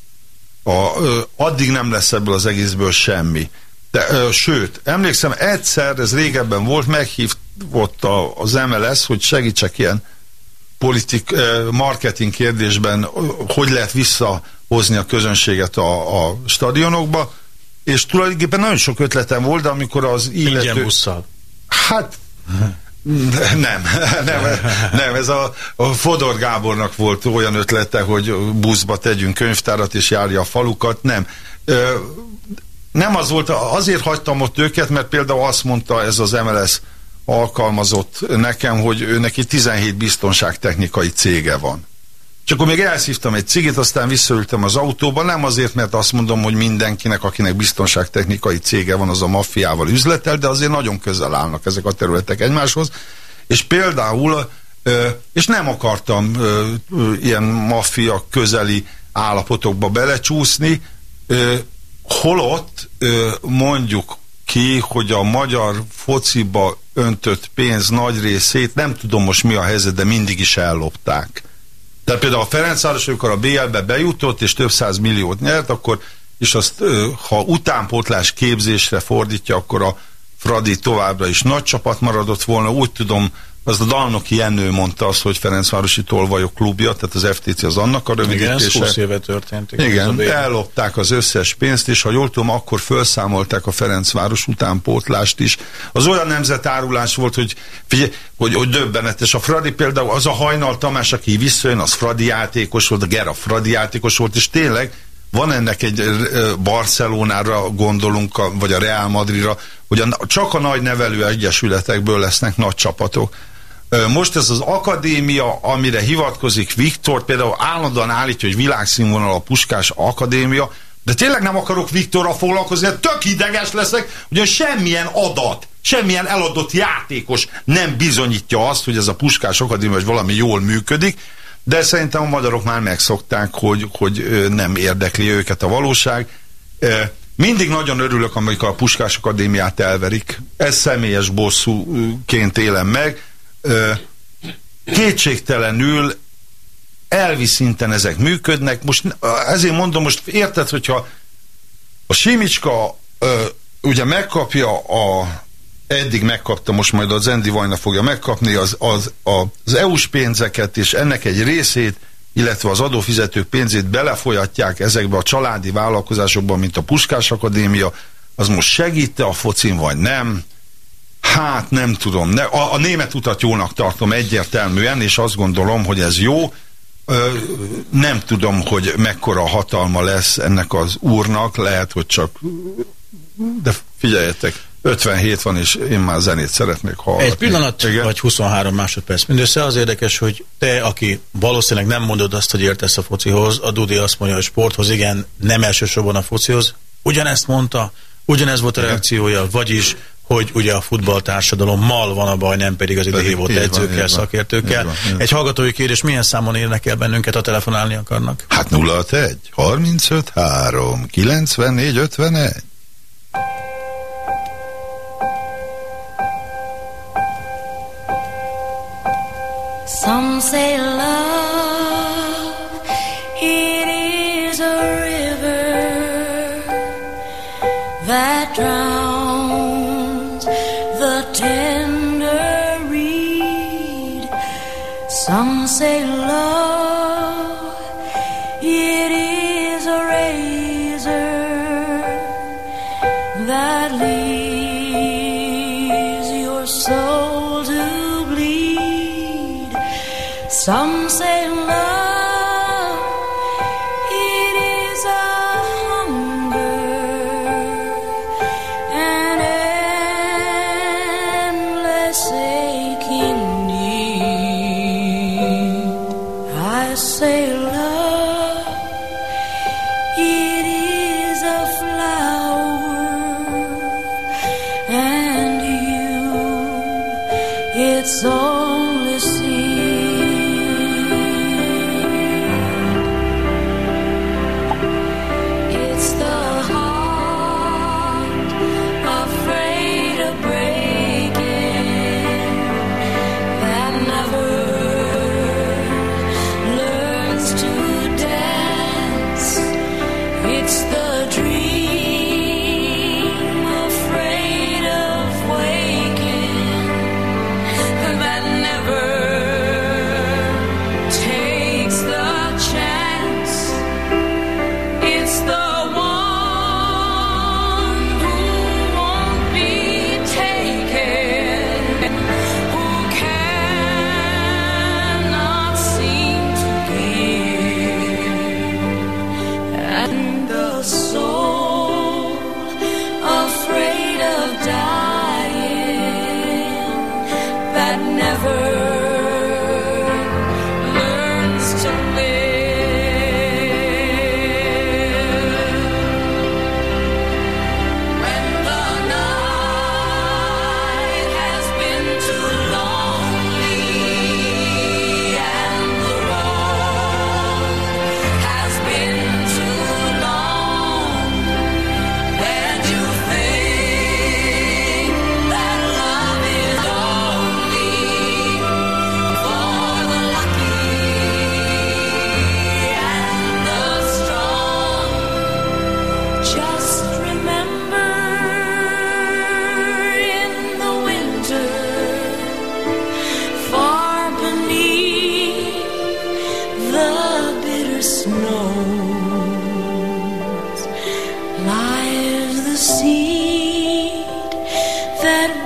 a, addig nem lesz ebből az egészből semmi. De, ö, sőt, emlékszem, egyszer, ez régebben volt, meghívott a, az MLS, hogy segítsek ilyen politik, ö, marketing kérdésben, hogy lehet visszahozni a közönséget a, a stadionokba, és tulajdonképpen nagyon sok ötletem volt, de amikor az
illető... Ingyen busszal.
Hát, nem, nem, nem, ez a, a Fodor Gábornak volt olyan ötlete, hogy buszba tegyünk könyvtárat és járja a falukat, nem. Ö, nem az volt, azért hagytam ott őket, mert például azt mondta ez az MLS alkalmazott nekem, hogy ő neki 17 biztonságtechnikai cége van. És akkor még elszívtam egy cigit, aztán visszaültem az autóba, nem azért, mert azt mondom, hogy mindenkinek, akinek biztonságtechnikai cége van, az a maffiával üzletel, de azért nagyon közel állnak ezek a területek egymáshoz. És például, és nem akartam ilyen maffia közeli állapotokba belecsúszni, holott mondjuk ki, hogy a magyar fociba öntött pénz nagy részét, nem tudom most mi a helyzet, de mindig is ellopták. Tehát például a Ferencváros, amikor a BL-be bejutott, és több száz milliót nyert, akkor, és azt, ha utánpótlás képzésre fordítja, akkor a Fradi továbbra is nagy csapat maradott volna. Úgy tudom, az a Dalnoki Jenő mondta azt, hogy Ferencvárosi Tolvajok klubja, tehát az FTC az annak a rövidítése. Igen,
ez 20 éve történt.
Igen, igen ellopták az összes pénzt, és ha jól tudom, akkor felszámolták a Ferencváros utánpótlást is. Az olyan nemzetárulás volt, hogy figyelj, hogy, hogy döbbenetes. A Fradi például az a Hajnal Tamás, aki visszajön, az Fradi játékos volt, a Gera Fradi játékos volt, és tényleg van ennek egy Barcelonára gondolunk, vagy a Real Madridra, hogy a, csak a nagy nevelő egyesületekből lesznek nagy csapatok. Most ez az akadémia, amire hivatkozik Viktor, például állandóan állítja, hogy világszínvonal a Puskás Akadémia, de tényleg nem akarok Viktorral foglalkozni, mert tök ideges leszek, hogy semmilyen adat, semmilyen eladott játékos nem bizonyítja azt, hogy ez a Puskás Akadémia vagy valami jól működik, de szerintem a magyarok már megszokták, hogy, hogy nem érdekli őket a valóság. Mindig nagyon örülök, amikor a Puskás Akadémiát elverik. Ez személyes bosszúként élem meg. Kétségtelenül elvi szinten ezek működnek. Most ezért mondom, most érted, hogyha a Simicska ugye megkapja a eddig megkapta, most majd a Zendi Vajna fogja megkapni az, az, az EU-s pénzeket, és ennek egy részét, illetve az adófizetők pénzét belefolyatják ezekbe a családi vállalkozásokba, mint a Puskás Akadémia, az most segít -e a focin, vagy nem? Hát nem tudom. Ne, a, a német utat jónak tartom egyértelműen, és azt gondolom, hogy ez jó. Ö, nem tudom, hogy mekkora hatalma lesz ennek az úrnak, lehet, hogy csak de figyeljetek, 57 van, és én már zenét szeretnék hallani.
Egy pillanat, Igen? vagy 23 másodperc. Mindössze az érdekes, hogy te, aki valószínűleg nem mondod azt, hogy értesz a focihoz, a Dudi azt mondja, hogy sporthoz, igen, nem elsősorban a focihoz. Ugyanezt mondta, ugyanez volt a reakciója, vagyis hogy ugye a futballtársadalommal van a baj, nem pedig az idehívott edzőkkel, van, szakértőkkel. Van, van. Egy hallgatói kérdés, milyen számon érnek el bennünket, ha telefonálni akarnak?
Hát 061 35 3 94 51
Some say love, it is
a river that drowns
them that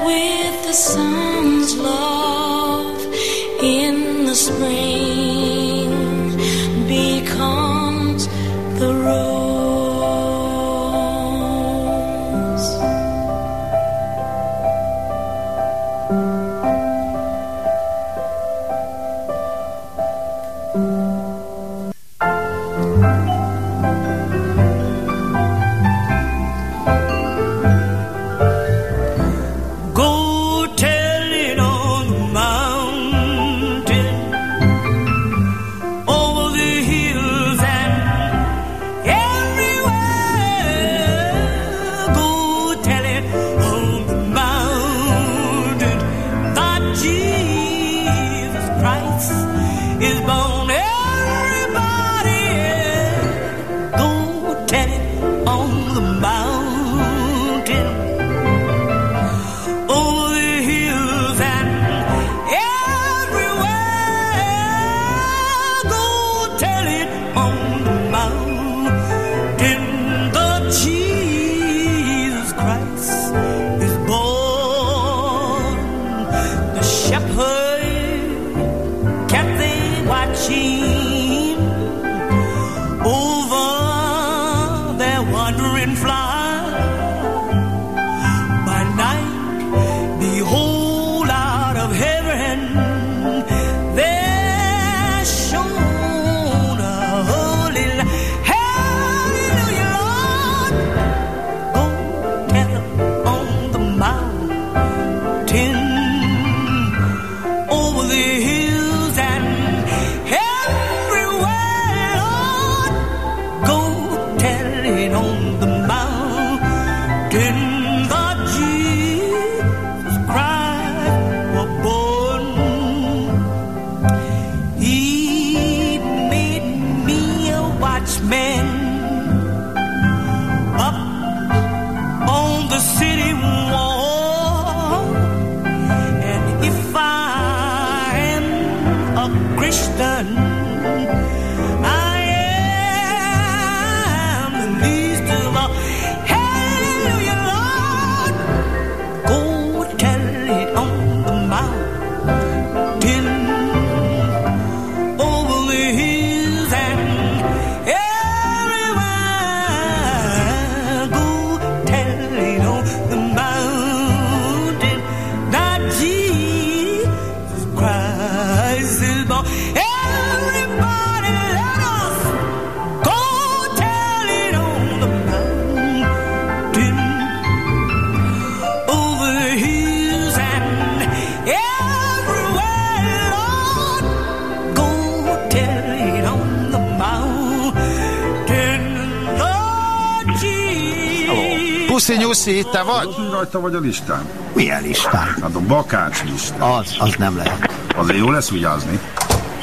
rajta vagy a listán?
Milyen listán?
Hát a bakács listán.
Az, az nem lehet.
Azért jó lesz vigyázni.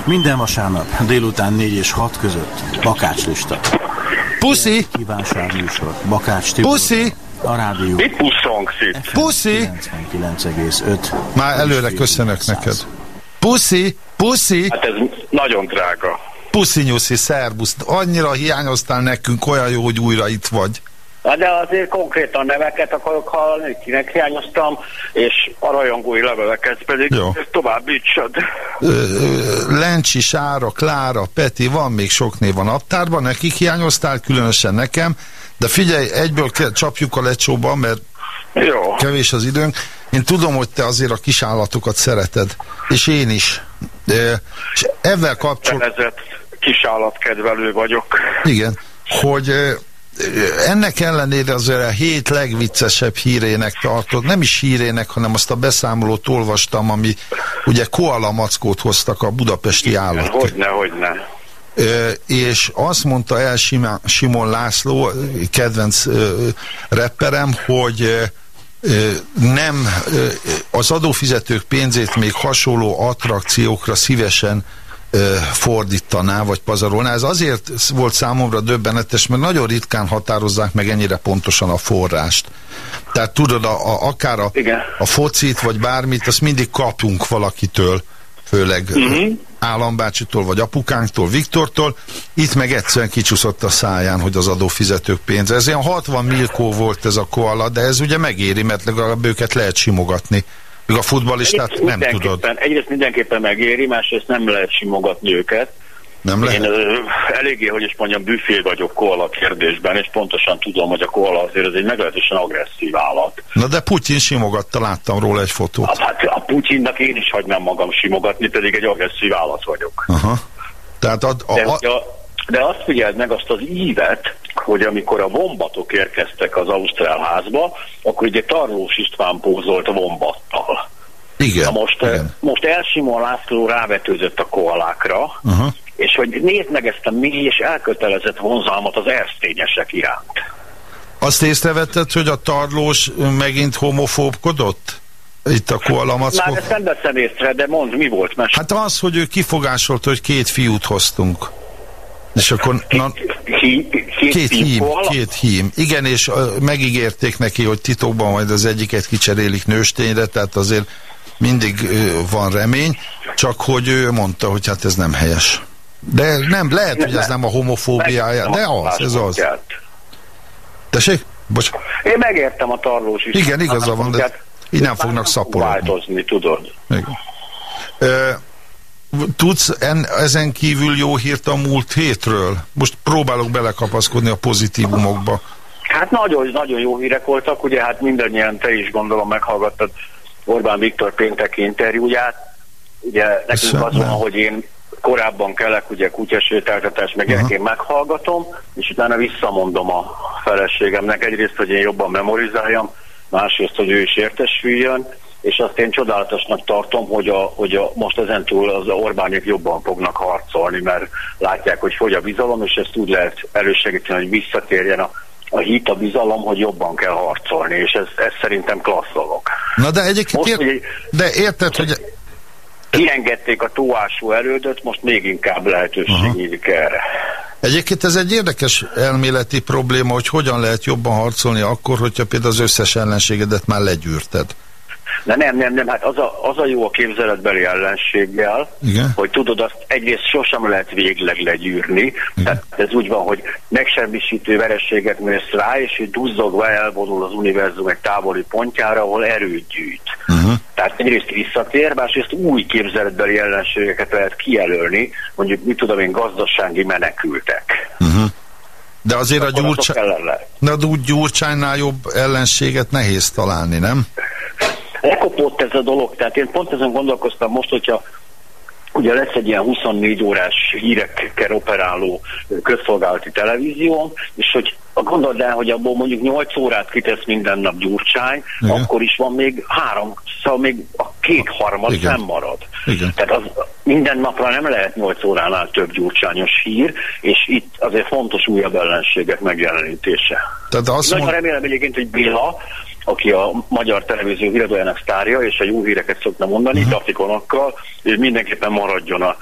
Minden vasárnap délután 4 és 6 között Bakács lista.
Puszi!
Kívánság műsor. Bakács Tibor.
Puszi!
A rádió.
Mit puszongsz itt?
Puszi!
99,5.
Már előre köszönök neked.
Puszi! Puszi!
Hát ez nagyon drága.
Puszi Nyuszi, szervusz. Annyira hiányoztál nekünk, olyan jó, hogy újra itt vagy.
Na de azért konkrétan neveket akarok hallani, kinek hiányoztam, és a rajongói leveleket pedig
Jó.
továbbítsad.
Lencsi, Sára, Klára, Peti, van még sok név a naptárban, nekik hiányoztál, különösen nekem, de figyelj, egyből csapjuk a lecsóba, mert
Jó.
kevés az időnk. Én tudom, hogy te azért a kisállatokat szereted, és én is. És ezzel kapcsolatban...
Kisállatkedvelő vagyok.
Igen, hogy ennek ellenére azért a hét legviccesebb hírének tartott, nem is hírének, hanem azt a beszámolót olvastam, ami ugye koala mackót hoztak a budapesti állat.
Hogyne, hogyne.
Ö, és azt mondta el Sima, Simon László, kedvenc ö, rapperem, hogy ö, nem az adófizetők pénzét még hasonló attrakciókra szívesen fordítaná, vagy pazarolná. Ez azért volt számomra döbbenetes, mert nagyon ritkán határozzák meg ennyire pontosan a forrást. Tehát tudod, a, a, akár a,
Igen.
a focit, vagy bármit, azt mindig kapunk valakitől, főleg uh-huh. állambácsitól, vagy apukánktól, Viktortól. Itt meg egyszerűen kicsúszott a száján, hogy az adófizetők pénze. Ez ilyen 60 milkó volt ez a koala, de ez ugye megéri, mert legalább őket lehet simogatni. Még a futballistát
Egyrészt
nem tudod.
mindenképpen- Egyrészt mindenképpen megéri, másrészt nem lehet simogatni őket.
Nem
Én
lehet?
ö, eléggé, hogy is mondjam, büfé vagyok koala kérdésben, és pontosan tudom, hogy a koala azért ez egy meglehetősen agresszív állat.
Na de Putyin simogatta, láttam róla egy fotót.
Hát a Putyinnak én is hagynám magam simogatni, pedig egy agresszív állat vagyok.
Aha. Tehát a, a,
De,
a,
a, de azt figyeld meg azt az ívet, hogy amikor a vombatok érkeztek az Ausztrál házba, akkor ugye Tarlós István pózolt vombattal.
igen,
Na most,
igen.
igen. most Elsimon László rávetőzött a koalákra,
Aha.
és hogy nézd meg ezt a mély és elkötelezett vonzalmat az ersztényesek iránt.
Azt észrevetted, hogy a tarlós megint homofóbkodott? Itt a koala
Már ezt nem veszem észre, de mondd, mi volt? Mert
Hát az, hogy ő kifogásolta, hogy két fiút hoztunk. És akkor na,
két,
hím, két hím. Igen, és megígérték neki, hogy titokban majd az egyiket kicserélik nőstényre, tehát azért mindig van remény, csak hogy ő mondta, hogy hát ez nem helyes. De nem, lehet, hogy ez nem a homofóbiája, de az, ez az. Tessék? Bocs.
Én megértem a tarlós is.
Igen, igaza van, de így nem fognak szaporodni.
Változni, tudod.
Igen. Ö, tudsz en, ezen kívül jó hírt a múlt hétről? Most próbálok belekapaszkodni a pozitívumokba.
Hát nagyon, nagyon jó hírek voltak, ugye hát mindannyian te is gondolom meghallgattad Orbán Viktor pénteki interjúját. Ugye nekünk az van, hogy én korábban kelek, ugye kutyasétáltatás, meg ilyenek, én meghallgatom, és utána visszamondom a feleségemnek. Egyrészt, hogy én jobban memorizáljam, másrészt, hogy ő is értesüljön, és azt én csodálatosnak tartom, hogy, a, hogy a, most ezentúl az Orbánék jobban fognak harcolni, mert látják, hogy fogy a bizalom, és ezt úgy lehet elősegíteni, hogy visszatérjen a, a hit, a bizalom, hogy jobban kell harcolni, és ez, ez szerintem klassz dolog.
Na de egyébként,
Most,
ér,
hogy
de érted, hogy
kiengedték a tóású elődöt, most még inkább lehetőség
Aha.
nyílik erre.
Egyébként ez egy érdekes elméleti probléma, hogy hogyan lehet jobban harcolni akkor, hogyha például az összes ellenségedet már legyűrted.
De nem, nem, nem, hát az a, az a jó a képzeletbeli ellenséggel,
Igen.
hogy tudod, azt egyrészt sosem lehet végleg legyűrni, tehát ez úgy van, hogy megsemmisítő verességet mész rá, és hogy duzzogva elvonul az univerzum egy távoli pontjára, ahol erőt gyűjt.
Uh-huh.
Tehát egyrészt visszatér, másrészt új képzeletbeli ellenségeket lehet kijelölni, mondjuk mit tudom én, gazdasági menekültek.
Uh-huh. De azért a,
Akkor azok
gyurcsa... De a Gy- gyurcsánynál jobb ellenséget nehéz találni, nem?
Lekopott ez a dolog, tehát én pont ezen gondolkoztam most, hogyha ugye lesz egy ilyen 24 órás hírekkel operáló közszolgálati televízió, és hogy gondold el, hogy abból mondjuk 8 órát kitesz minden nap Gyurcsány,
Igen.
akkor is van még három, szóval még a két harmad
Igen.
nem marad.
Igen.
Tehát az minden napra nem lehet 8 óránál több gyurcsányos hír, és itt azért fontos újabb ellenségek megjelenítése.
Tehát azt
Nagyon
mond...
remélem egyébként, hogy Béla, aki a magyar televízió híradójának sztárja, és a jó híreket szokta mondani, uh-huh. grafikonokkal, ő mindenképpen maradjon a,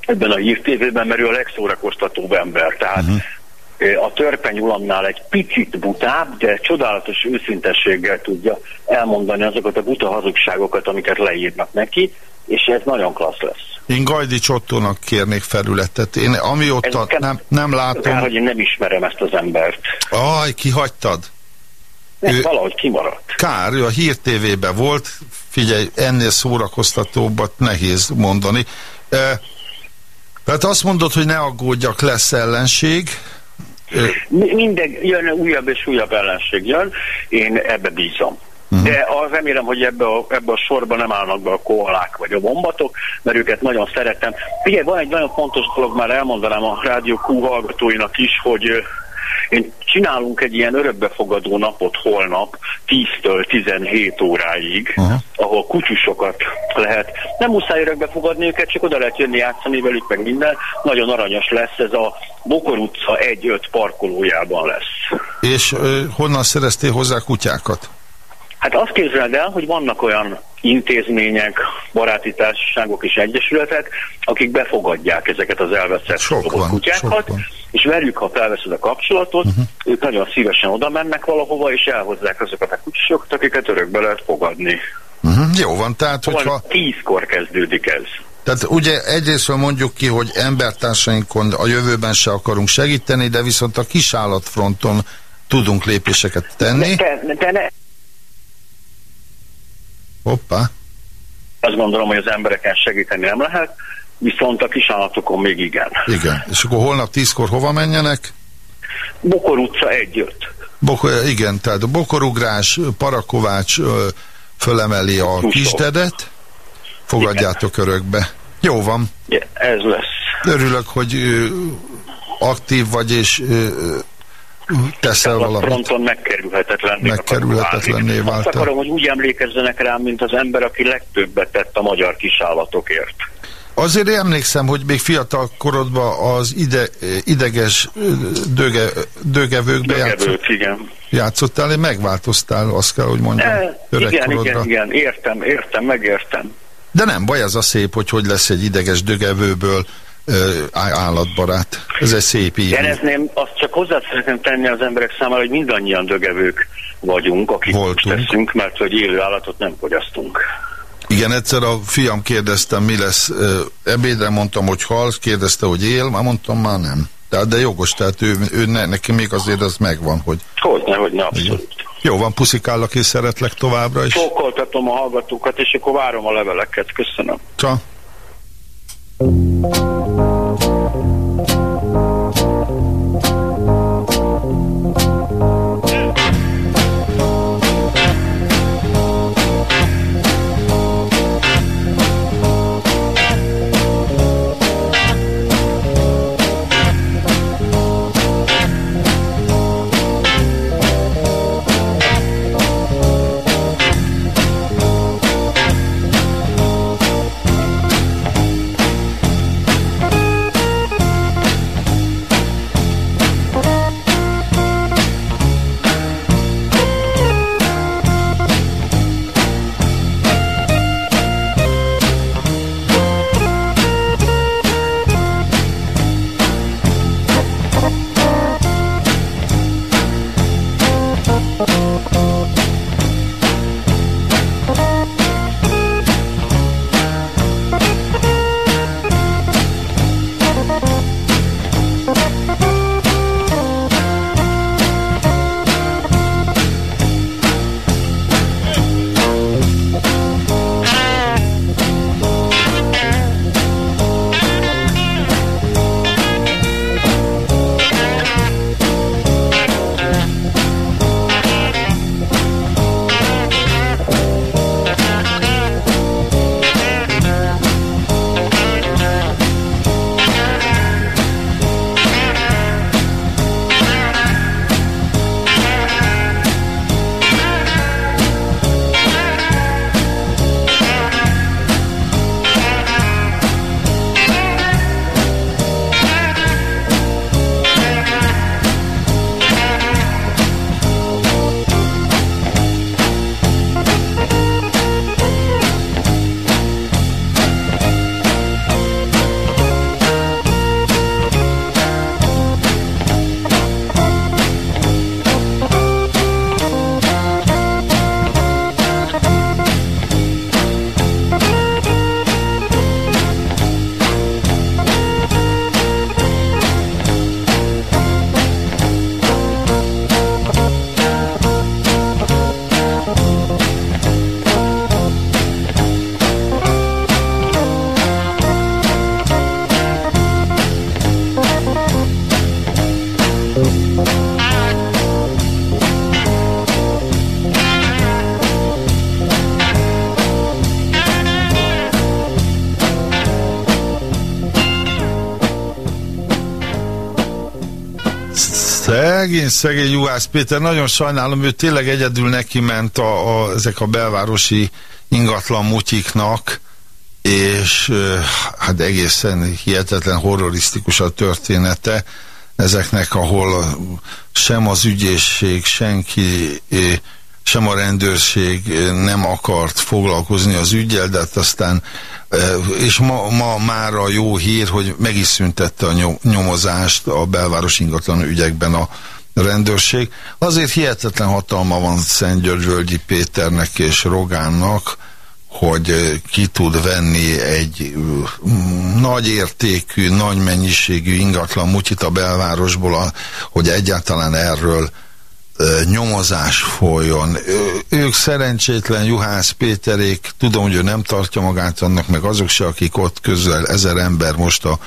ebben a hírtévében, mert ő a legszórakoztatóbb ember. Tehát uh-huh. a törpeny ulamnál egy picit butább, de csodálatos őszintességgel tudja elmondani azokat a buta hazugságokat, amiket leírnak neki, és ez nagyon klassz lesz.
Én Gajdi Csottónak kérnék felületet. Én amióta
Ezeket-
nem, nem
Kár,
látom...
hogy én nem ismerem ezt az embert.
Aj, kihagytad?
Nem,
Ő-
valahogy kimaradt.
Kár, ő a Hír TV-ben volt, figyelj, ennél szórakoztatóbbat nehéz mondani. E, tehát azt mondod, hogy ne aggódjak, lesz ellenség.
Mi- Minden jön újabb és újabb ellenség jön, én ebbe bízom.
Mhm.
De az remélem, hogy ebbe a, ebbe a sorba nem állnak be a koalák vagy a bombatok, mert őket nagyon szeretem. Figyelj, van egy nagyon fontos dolog, már elmondanám a Rádió Q hallgatóinak is, hogy én csinálunk egy ilyen örökbefogadó napot holnap 10-től 17 óráig,
Aha.
ahol kutyusokat lehet. Nem muszáj örökbe fogadni őket, csak oda lehet jönni játszani velük, meg minden. Nagyon aranyos lesz, ez a Bokor utca 1-5 parkolójában lesz.
És ö, honnan szereztél hozzá kutyákat?
Hát azt képzeld el, hogy vannak olyan intézmények, baráti társaságok és egyesületek, akik befogadják ezeket az elveszett
Sok
dobott
van,
kutyákat,
sok van.
És velük, ha felveszed a kapcsolatot, uh-huh. ők nagyon szívesen oda mennek valahova, és elhozzák azokat a kutyusokat, akiket örökbe lehet fogadni.
Uh-huh. Jó van, tehát hogyha...
Hogyha... Tízkor kezdődik ez.
Tehát ugye egyrésztről mondjuk ki, hogy embertársainkon a jövőben se akarunk segíteni, de viszont a kisállatfronton tudunk lépéseket tenni.
Te, te ne,
Hoppá.
azt gondolom, hogy az embereken segíteni nem lehet, viszont a kisállatokon még igen.
Igen. És akkor holnap tízkor hova menjenek?
Bokor utca 1-5.
Bok, igen, tehát a bokorugrás, Parakovács fölemeli a kisdedet, fogadjátok örökbe. Jó van.
Ja, ez lesz.
Örülök, hogy ö, aktív vagy, és ö, teszel
Tehát a
valamit.
fronton megkerülhetetlenné
Megkerülhetetlenné
válni. Azt akarom, hogy úgy emlékezzenek rám, mint az ember, aki legtöbbet tett a magyar kisállatokért.
Azért emlékszem, hogy még fiatal korodban az ide, ideges döge, dögevőkbe játszott,
igen.
játszottál, és megváltoztál, azt kell, hogy mondjam,
E, igen,
korodra.
igen, igen, értem, értem, megértem.
De nem baj, az a szép, hogy hogy lesz egy ideges dögevőből állatbarát. Ez egy szép ív.
Jelezném, azt csak hozzá szeretném tenni az emberek számára, hogy mindannyian dögevők vagyunk, akik
Voltunk.
teszünk, mert hogy élő állatot nem fogyasztunk.
Igen, egyszer a fiam kérdeztem, mi lesz, ebédre mondtam, hogy hal, kérdezte, hogy él, már mondtam, már nem. Tehát, de jogos, tehát ő, ő ne, neki még azért az megvan, hogy
Hogyne, hogyne, abszolút.
jó van, puszikállak és szeretlek továbbra is.
Csókoltatom a hallgatókat, és akkor várom a leveleket. Köszönöm.
Csa. Megint szegény Juhász Péter, nagyon sajnálom, ő tényleg egyedül neki ment a, a, ezek a belvárosi ingatlan mutyiknak, és hát egészen hihetetlen horrorisztikus a története. Ezeknek, ahol sem az ügyészség, senki, sem a rendőrség ö, nem akart foglalkozni az ügyel, de hát aztán ö, és ma, ma már a jó hír, hogy meg is szüntette a nyom- nyomozást a belváros ingatlan ügyekben a rendőrség. Azért hihetetlen hatalma van Szent Györgyvölgyi Péternek és Rogánnak, hogy ö, ki tud venni egy nagy értékű, nagy mennyiségű ingatlan mutyit a belvárosból, hogy egyáltalán erről nyomozás folyjon. Ők szerencsétlen Juhász Péterék, tudom, hogy ő nem tartja magát annak, meg azok se, akik ott közel ezer ember most a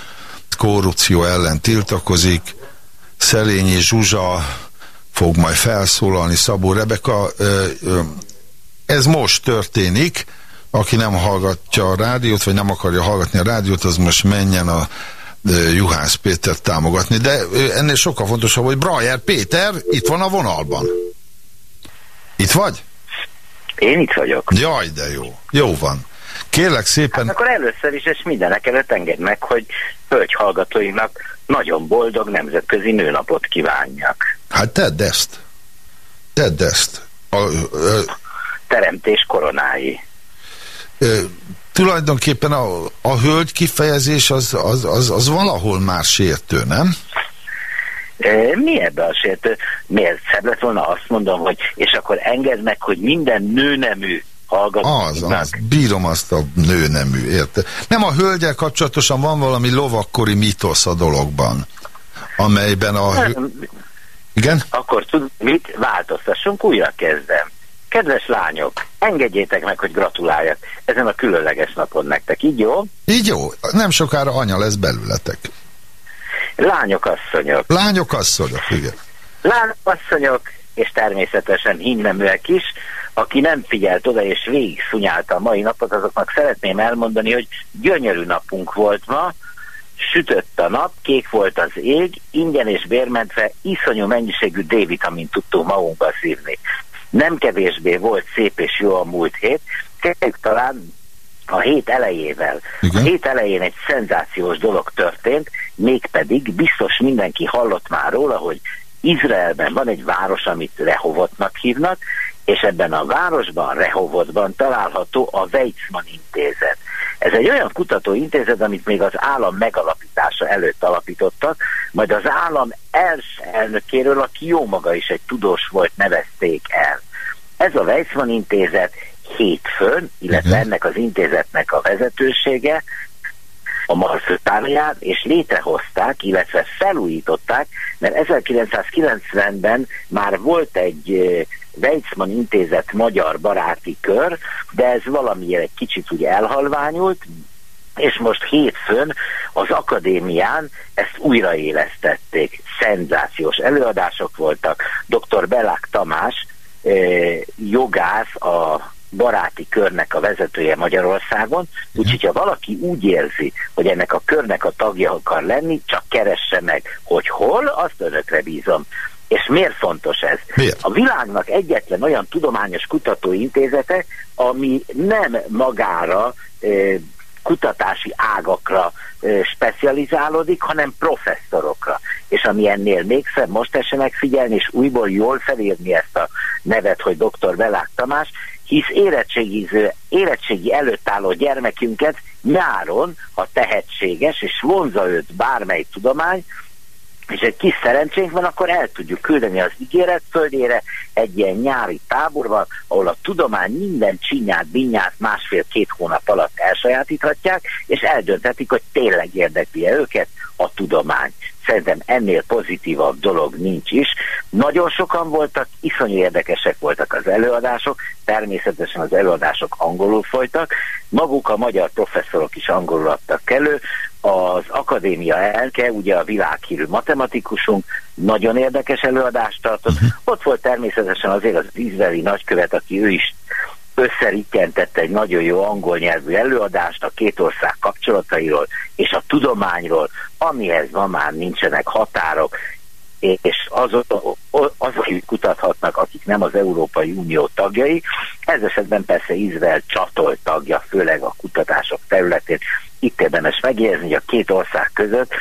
korrupció ellen tiltakozik. Szelényi Zsuzsa fog majd felszólalni, Szabó Rebeka. Ez most történik, aki nem hallgatja a rádiót, vagy nem akarja hallgatni a rádiót, az most menjen a Juhász Pétert támogatni. De ennél sokkal fontosabb, hogy Brajer Péter itt van a vonalban. Itt vagy?
Én itt vagyok.
Jaj, de jó. Jó van. Kérlek szépen,
Hát akkor először is, és mindenek előtt engedd meg, hogy hölgy hallgatóinak nagyon boldog nemzetközi nőnapot kívánjak.
hát tedd ezt. Tedd ezt. A, ö,
Teremtés koronái.
ö, tulajdonképpen a, a hölgy kifejezés az, az, az, az valahol már sértő, nem?
Mi ebbe a sértő? Miért szebb lett volna azt mondom, hogy és akkor engedd meg, hogy minden nőnemű
Az, az, bírom azt a nőnemű, érte. Nem a hölgyel kapcsolatosan van valami lovakkori mítosz a dologban, amelyben a... hő- Igen?
Akkor tud, mit? Változtassunk, újra kezdem. Kedves lányok, engedjétek meg, hogy gratuláljak ezen a különleges napon nektek, így jó?
Így jó, nem sokára anya lesz belületek.
Lányok, asszonyok,
Lányok, asszonyok, igen.
lányok, asszonyok, és természetesen hinneműek is, aki nem figyelt oda és végig szunyálta a mai napot, azoknak szeretném elmondani, hogy gyönyörű napunk volt ma, sütött a nap, kék volt az ég, ingyen és bérmentve iszonyú mennyiségű D-vitamint tudtunk magunkba szívni. Nem kevésbé volt szép és jó a múlt hét, kezdjük talán a hét elejével.
Igen.
A hét elején egy szenzációs dolog történt, mégpedig biztos mindenki hallott már róla, hogy Izraelben van egy város, amit Rehovotnak hívnak, és ebben a városban, Rehovotban található a Weizmann intézet. Ez egy olyan kutatóintézet, amit még az állam megalapítása előtt alapítottak, majd az állam első elnökéről, aki jó maga is egy tudós volt, nevezték el. Ez a Weizmann intézet hétfőn, illetve
Igen.
ennek az intézetnek a vezetősége a Marfőtárját, és létrehozták, illetve felújították, mert 1990-ben már volt egy Weizmann intézet magyar baráti kör, de ez valamiért egy kicsit ugye elhalványult, és most hétfőn az akadémián ezt újraélesztették. Szenzációs előadások voltak. Dr. Belák Tamás, jogász, a baráti körnek a vezetője Magyarországon, úgyhogy ha valaki úgy érzi, hogy ennek a körnek a tagja akar lenni, csak keresse meg, hogy hol, azt önökre bízom. És miért fontos ez?
Miért?
A világnak egyetlen olyan tudományos kutatóintézete, ami nem magára kutatási ágakra specializálódik, hanem professzorokra. És ami ennél még szebb, most tessenek figyelni, és újból jól felírni ezt a nevet, hogy dr. Velák Tamás, hisz érettségiző, érettségi előtt álló gyermekünket nyáron, ha tehetséges, és vonza őt bármely tudomány, és egy kis szerencsénk van, akkor el tudjuk küldeni az ígéret földjére egy ilyen nyári táborban, ahol a tudomány minden csinyát, binyát másfél-két hónap alatt elsajátíthatják, és eldönthetik, hogy tényleg érdekli-e őket a tudomány. Szerintem ennél pozitívabb dolog nincs is. Nagyon sokan voltak, iszonyú érdekesek voltak az előadások, természetesen az előadások angolul folytak, maguk a magyar professzorok is angolul adtak elő, az akadémia elke, ugye a világhírű matematikusunk, nagyon érdekes előadást tartott. Uh-huh. Ott volt természetesen azért az izraeli nagykövet, aki ő is összerittentette egy nagyon jó angol nyelvű előadást a két ország kapcsolatairól és a tudományról, amihez ma már nincsenek határok. és azok, azok kutathatnak, akik nem az Európai Unió tagjai. Ez esetben persze Izrael csatolt tagja, főleg a kutatások területén. Itt érdemes megjegyezni, hogy a két ország között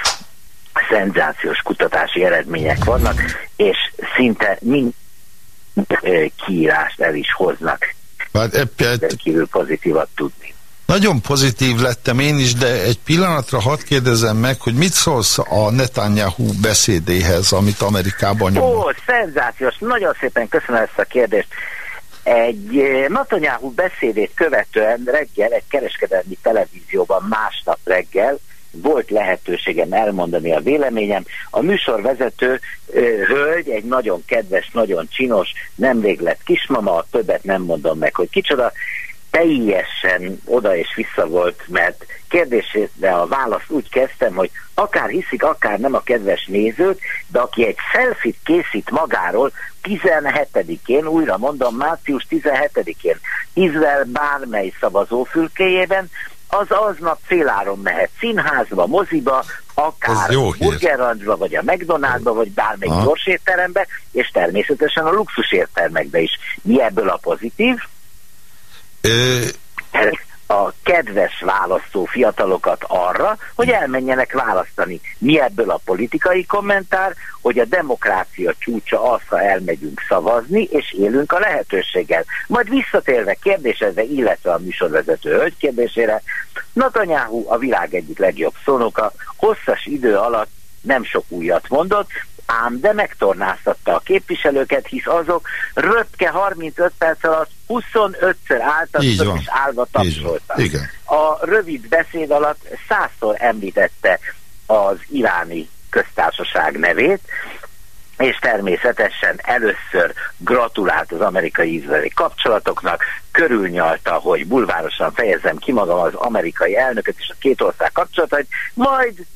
szenzációs kutatási eredmények vannak, és szinte mind kiírást el is hoznak.
Hát,
kívül pozitívat tudni.
Nagyon pozitív lettem én is, de egy pillanatra hadd kérdezem meg, hogy mit szólsz a Netanyahu beszédéhez, amit Amerikában nyomott?
Ó, szenzációs, nagyon szépen köszönöm ezt a kérdést. Egy Netanyahu beszédét követően reggel egy kereskedelmi televízióban másnap reggel volt lehetőségem elmondani a véleményem. A műsorvezető hölgy, egy nagyon kedves, nagyon csinos, nemrég lett kismama, többet nem mondom meg, hogy kicsoda, teljesen oda és vissza volt, mert kérdésére a választ úgy kezdtem, hogy akár hiszik, akár nem a kedves nézők, de aki egy selfit készít magáról 17-én, újra mondom, március 17-én, Izrael bármely szavazófülkéjében, az aznap féláron mehet színházba, moziba, akár burgerrancsba, vagy a McDonald'sba, vagy bármelyik gyorsétterembe, és természetesen a luxusértelmekbe is. Mi ebből a pozitív? A kedves választó fiatalokat arra, hogy elmenjenek választani. Mi ebből a politikai kommentár, hogy a demokrácia csúcsa az, ha elmegyünk szavazni, és élünk a lehetőséggel. Majd visszatérve kérdésezve, illetve a műsorvezető hölgy kérdésére, Netanyahu a világ egyik legjobb szónoka, hosszas idő alatt nem sok újat mondott, ám de megtornáztatta a képviselőket, hisz azok röpke 35 perc alatt 25-ször álltak és állva tapsoltak. A rövid beszéd alatt százszor említette az iráni köztársaság nevét, és természetesen először gratulált az amerikai-izraeli kapcsolatoknak, körülnyalta, hogy bulvárosan fejezem ki magam az amerikai elnököt és a két ország kapcsolatait, majd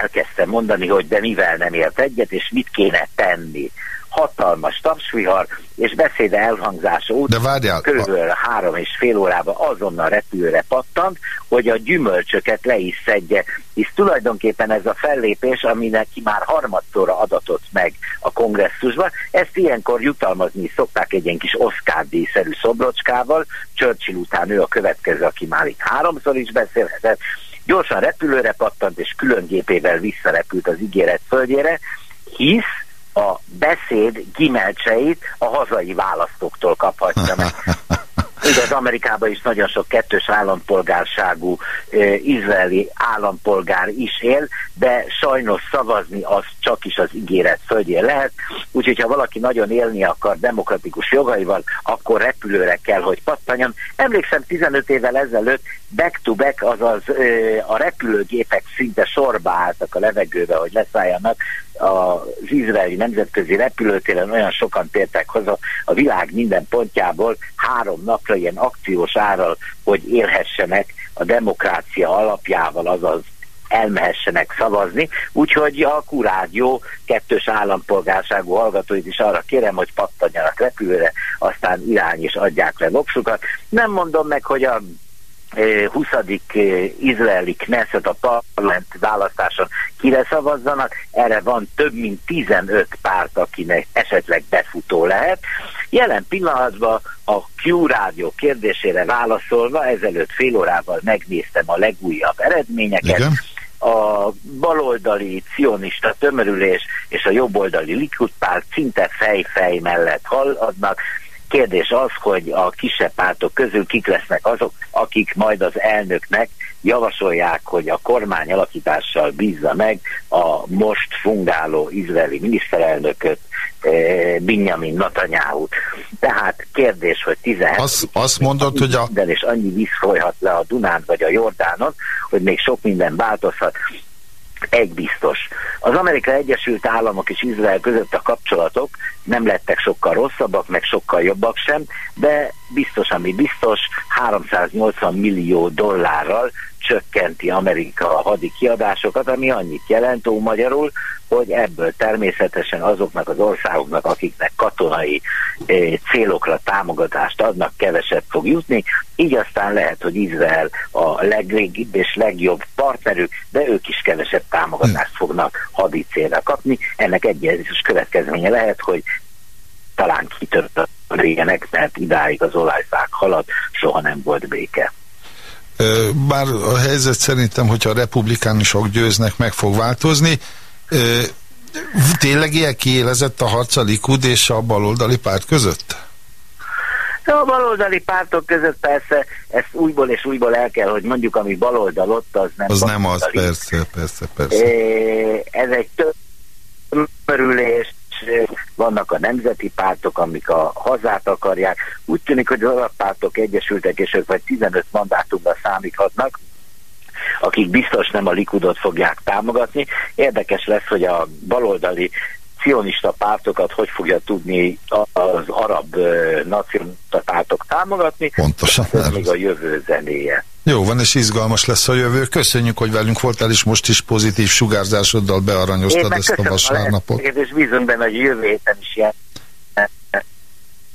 elkezdte mondani, hogy de mivel nem ért egyet, és mit kéne tenni. Hatalmas tapsvihar, és beszéde elhangzása után
de várjál,
körülbelül három és fél órában azonnal repülőre pattant, hogy a gyümölcsöket le is szedje, hisz tulajdonképpen ez a fellépés, aminek ki már harmadszorra adatott meg a kongresszusban, ezt ilyenkor jutalmazni szokták egy ilyen kis Oscar díjszerű szobrocskával, Churchill után ő a következő, aki már itt háromszor is beszélhetett, Gyorsan repülőre pattant, és külön gépével visszarepült az ígéret földjére, hisz a beszéd gyümölcseit a hazai választóktól kaphatja meg. Igaz, Amerikában is nagyon sok kettős állampolgárságú eh, izraeli állampolgár is él, de sajnos szavazni az csak is az ígéret földjén lehet. Úgyhogy ha valaki nagyon élni akar demokratikus jogaival, akkor repülőre kell, hogy pattanjon. Emlékszem 15 évvel ezelőtt back-to-back, azaz eh, a repülőgépek szinte sorba álltak a levegőbe, hogy leszálljanak az izraeli nemzetközi repülőtéren olyan sokan tértek haza a világ minden pontjából három napra ilyen akciós árral, hogy élhessenek a demokrácia alapjával, azaz elmehessenek szavazni, úgyhogy a Kurádió kettős állampolgárságú hallgatóit is arra kérem, hogy pattanjanak repülőre, aztán irány is adják le voksukat. Nem mondom meg, hogy a 20. izraeli Knesset a parlament választáson kire szavazzanak, erre van több mint 15 párt, akinek esetleg befutó lehet. Jelen pillanatban a Q rádió kérdésére válaszolva, ezelőtt fél órával megnéztem a legújabb eredményeket, Igen a baloldali cionista tömörülés és a jobboldali Likud párt szinte fej-fej mellett haladnak, Kérdés az, hogy a kisebb pártok közül kik lesznek azok, akik majd az elnöknek javasolják, hogy a kormány alakítással bízza meg a most fungáló izraeli miniszterelnököt, eh, Benjamin netanyahu Tehát kérdés, hogy 17...
Azt, azt mondod, hogy a...
És annyi víz folyhat le a Dunán vagy a Jordánon, hogy még sok minden változhat. Egy biztos. Az Amerikai Egyesült Államok és Izrael között a kapcsolatok nem lettek sokkal rosszabbak, meg sokkal jobbak sem, de biztos, ami biztos, 380 millió dollárral csökkenti Amerika a hadi kiadásokat, ami annyit jelent, ó magyarul, hogy ebből természetesen azoknak az országoknak, akiknek katonai eh, célokra támogatást adnak, keveset fog jutni, így aztán lehet, hogy Izrael a legrégibb és legjobb partnerük, de ők is kevesebb támogatást fognak hadi célra kapni. Ennek egyes következménye lehet, hogy talán kitörtének, mert idáig az olajfák halad, soha nem volt béke.
Bár a helyzet szerintem, hogyha a republikánusok győznek, meg fog változni. Tényleg ilyen kiélezett a harc a Likud és a baloldali párt között?
De a baloldali pártok között persze ezt újból és újból el kell, hogy mondjuk, ami baloldal ott, az nem
Az nem az,
baloldali.
persze, persze, persze.
Ez egy tömörülés, vannak a nemzeti pártok, amik a hazát akarják. Úgy tűnik, hogy az alappártok egyesültek, és ők vagy 15 mandátumra számíthatnak, akik biztos nem a Likudot fogják támogatni. Érdekes lesz, hogy a baloldali cionista pártokat hogy fogja tudni az arab nacionalista pártok támogatni.
Pontosan,
Ez még a jövő zenéje.
Jó van, és izgalmas lesz a jövő. Köszönjük, hogy velünk voltál, és most is pozitív sugárzásoddal bearanyoztad ezt a vasárnapot.
lehetőséget, és bízom benne, hogy jövő héten is ilyen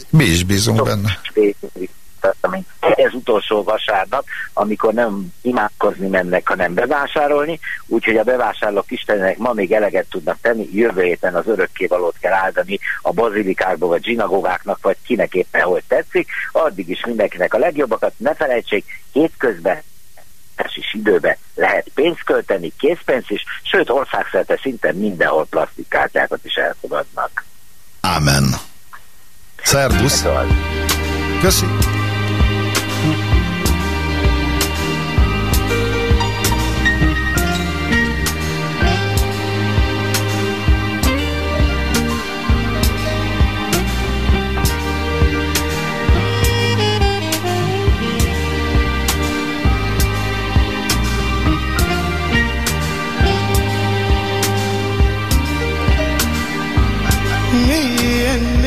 Mi is bízunk benne.
Ez utolsó vasárnap, amikor nem imádkozni mennek, hanem bevásárolni, úgyhogy a bevásárlók Istennek ma még eleget tudnak tenni, jövő héten az örökkévalót kell áldani a bazilikákba, vagy zsinagógáknak, vagy kinek éppen hogy tetszik, addig is mindenkinek a legjobbakat, ne felejtsék, hétközben is időben lehet pénzt költeni, készpénz is, sőt országszerte szinte mindenhol plastikkártyákat is elfogadnak.
Ámen. Szervusz.
Ez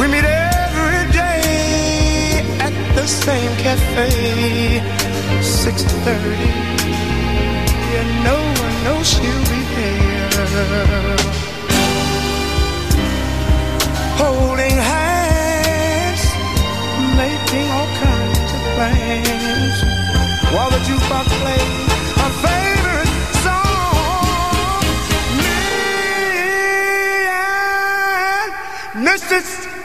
We meet every day at the same cafe, 6.30. And no one knows she'll be there. Holding hands, making all kinds of plans. While the jukebox plays our favorite song. Me and Mrs.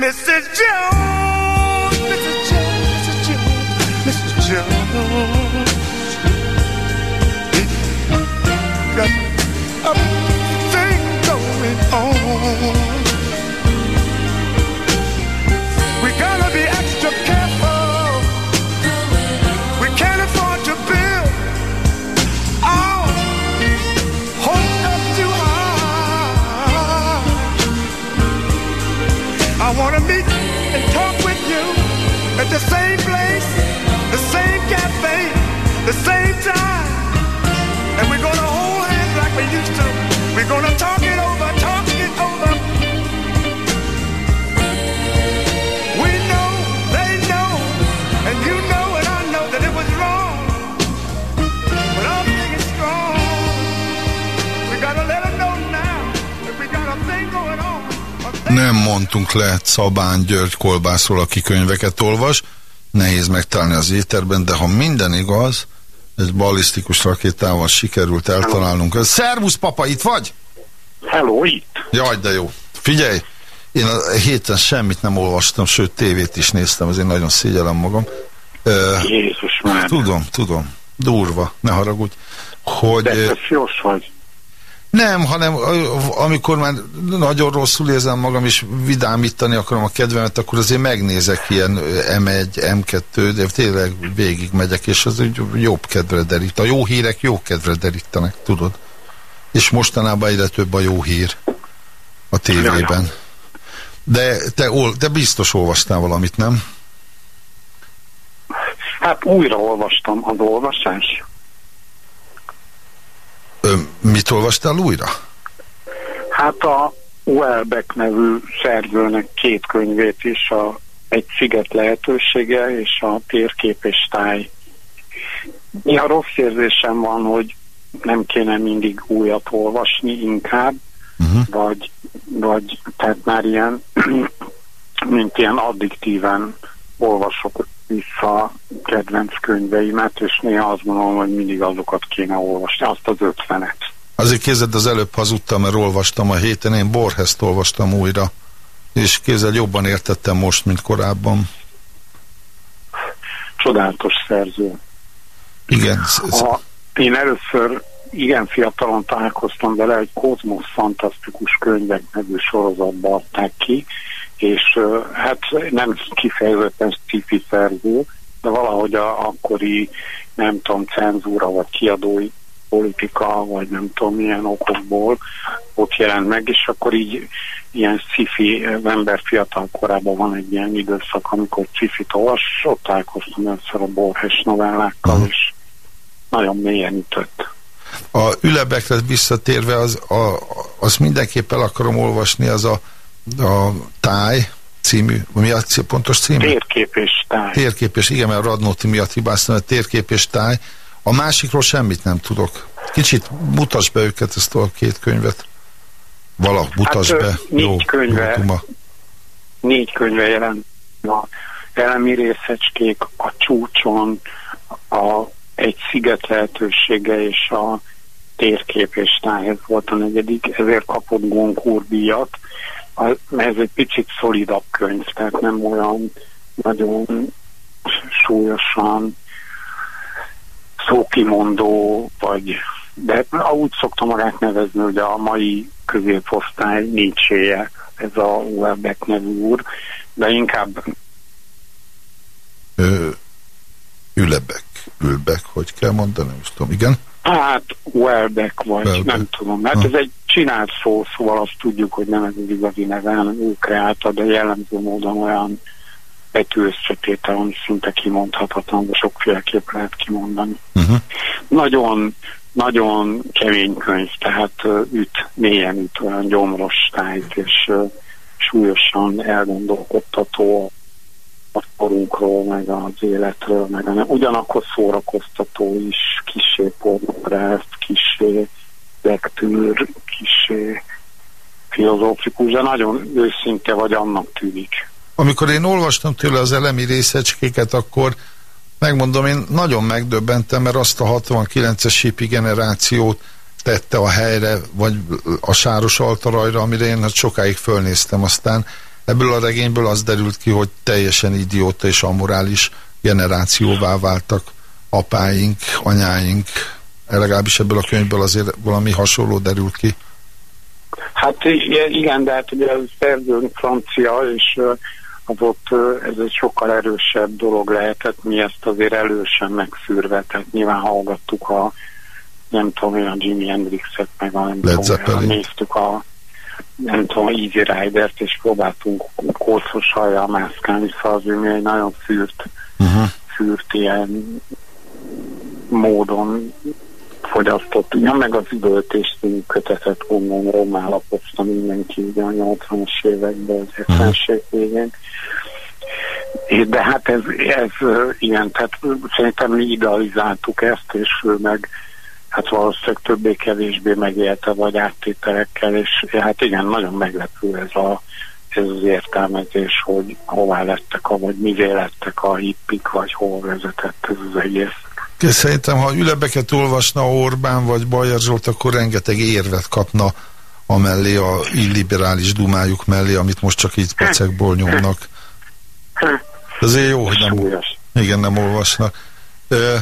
Mrs. Jones,
Nem mondtunk le Szabán György kolbászról, aki könyveket olvas. Nehéz megtalálni az éterben, de ha minden igaz, egy ballisztikus rakétával sikerült eltalálnunk. Szervusz, papa, itt vagy?
Hello, itt.
Jaj, de jó. Figyelj, én a héten semmit nem olvastam, sőt, tévét is néztem, ezért nagyon szégyellem magam.
Jézus már.
tudom, tudom. Durva, ne haragudj. Hogy, ö,
Depressziós vagy?
Nem, hanem amikor már nagyon rosszul érzem magam, és vidámítani akarom a kedvemet, akkor azért megnézek ilyen ö, M1, M2, de tényleg végig megyek, és az úgy jobb kedvre derít. A jó hírek jó kedvre derítenek, tudod. És mostanában egyre több a jó hír a tévében. De te, te biztos olvastál valamit, nem?
Hát újra olvastam az olvasás.
Mit olvastál újra?
Hát a Welbeck nevű szerzőnek két könyvét is, a Egy sziget lehetősége és a Térkép és táj. Néha rossz érzésem van, hogy nem kéne mindig újat olvasni inkább, uh-huh. vagy, vagy tehát már ilyen, mint ilyen addiktíven olvasok vissza a kedvenc könyveimet, és néha azt gondolom, hogy mindig azokat kéne olvasni, azt az ötvenet.
Azért képzeld, az előbb hazudtam, mert olvastam a héten, én Borhest olvastam újra. És képzeld, jobban értettem most, mint korábban.
Csodálatos szerző.
Igen.
A, én először igen fiatalon találkoztam vele, egy Kozmosz Fantasztikus Könyvek nevű sorozatba adták ki, és hát nem kifejezetten sci szerző, de valahogy a akkori, nem tudom, cenzúra vagy kiadói politika, vagy nem tudom milyen okokból ott jelent meg, és akkor így ilyen sci-fi, ember fiatal korában van egy ilyen időszak, amikor sci-fit olvas, és ott találkoztam először a Borges novellákkal, és nagyon mélyen ütött.
A ülebekre visszatérve, az, a, az mindenképp el akarom olvasni, az a, a Táj című, mi a pontos cím?
Térkép és táj.
Térkép és, igen, mert Radnóti miatt hibáztam, a térkép és táj. A másikról semmit nem tudok. Kicsit mutasd be őket, ezt a két könyvet. Vala, mutasd
Hát,
be.
négy
Jó,
könyve.
jó
négy könyve jelent a elemi részecskék, a csúcson, a egy sziget lehetősége és a térkép és táj, ez volt a negyedik, ezért kapott Gonkúr díjat. Ez egy picit szolidabb könyv, tehát nem olyan nagyon súlyosan szókimondó, vagy de úgy szokta magát nevezni, hogy a mai középosztály Nietzséje, ez a Welbeck nevű úr, de inkább
Ö, ülebek, ülbek, hogy kell mondani, is tudom, igen.
hát Welbeck vagy,
Welbeck.
nem tudom. Hát
Ha.
ez egy csinált szó, szóval azt tudjuk, hogy nem ez az igazi neve, hanem ő kreálta, de jellemző módon olyan betű összetétel, ami szinte kimondhatatlan, de sokféleképp lehet kimondani.
Uh-huh.
Nagyon, nagyon kemény könyv, tehát üt, mélyen üt olyan gyomros tájt, és súlyosan elgondolkodtató a korunkról, meg az életről, meg a, ugyanakkor szórakoztató is, kisé pornográf, kisé lektűr, kisé filozófikus, de nagyon őszinte vagy annak tűnik.
Amikor én olvastam tőle az elemi részecskéket, akkor megmondom, én nagyon megdöbbentem, mert azt a 69-es sípi generációt tette a helyre, vagy a sáros altarajra, amire én hát sokáig fölnéztem. Aztán ebből a regényből az derült ki, hogy teljesen idióta és amorális generációvá váltak apáink, anyáink. Legalábbis ebből a könyvből azért valami hasonló derül ki.
Hát igen, de hát ugye szerzőn francia, és az ott ez egy sokkal erősebb dolog lehetett, mi ezt azért elősen megszűrve, tehát nyilván hallgattuk a nem tudom, én a Jimi Hendrixet, meg a nem
Led
tudom, néztük a nem tudom, Easy Rider-t, és próbáltunk kócos hajjal mászkálni, szóval azért mi egy nagyon szűrt,
Uh-huh.
szűrt ilyen módon fogyasztott. Ja, meg az üvöltés című kötetet rommá lapozta mindenki ugye a 80-as években, az 70 végén. É, De hát ez, ez igen, tehát szerintem mi idealizáltuk ezt, és ő meg hát valószínűleg többé-kevésbé megélte, vagy áttételekkel, és hát igen, nagyon meglepő ez, a, ez az értelmezés, hogy hová lettek, a, vagy mivé lettek a hippik, vagy hol vezetett ez az egész.
Szerintem, ha ülebeket olvasna Orbán vagy Bajer Zsolt, akkor rengeteg érvet kapna amellé a illiberális dumájuk mellé, amit most csak így pecekból nyomnak. Azért jó, hogy nem, igen, nem olvasnak. Ö,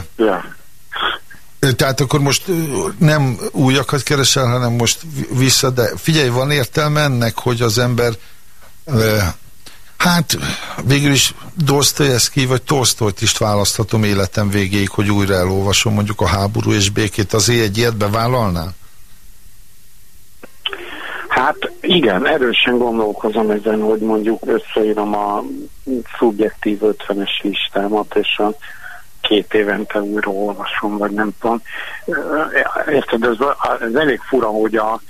Tehát akkor most nem újakat keresel, hanem most vi- vissza, de figyelj, van értelme ennek, hogy az ember hát végül is Dostoyevsky vagy Tolstoyt is választhatom életem végéig, hogy újra elolvasom mondjuk a háború és békét, azért egy ilyet bevállalnál?
Hát igen, erősen gondolkozom ezen, hogy mondjuk összeírom a szubjektív 50-es listámat, és a két évente újra olvasom, vagy nem tudom. Érted, ez, ez elég fura, hogy a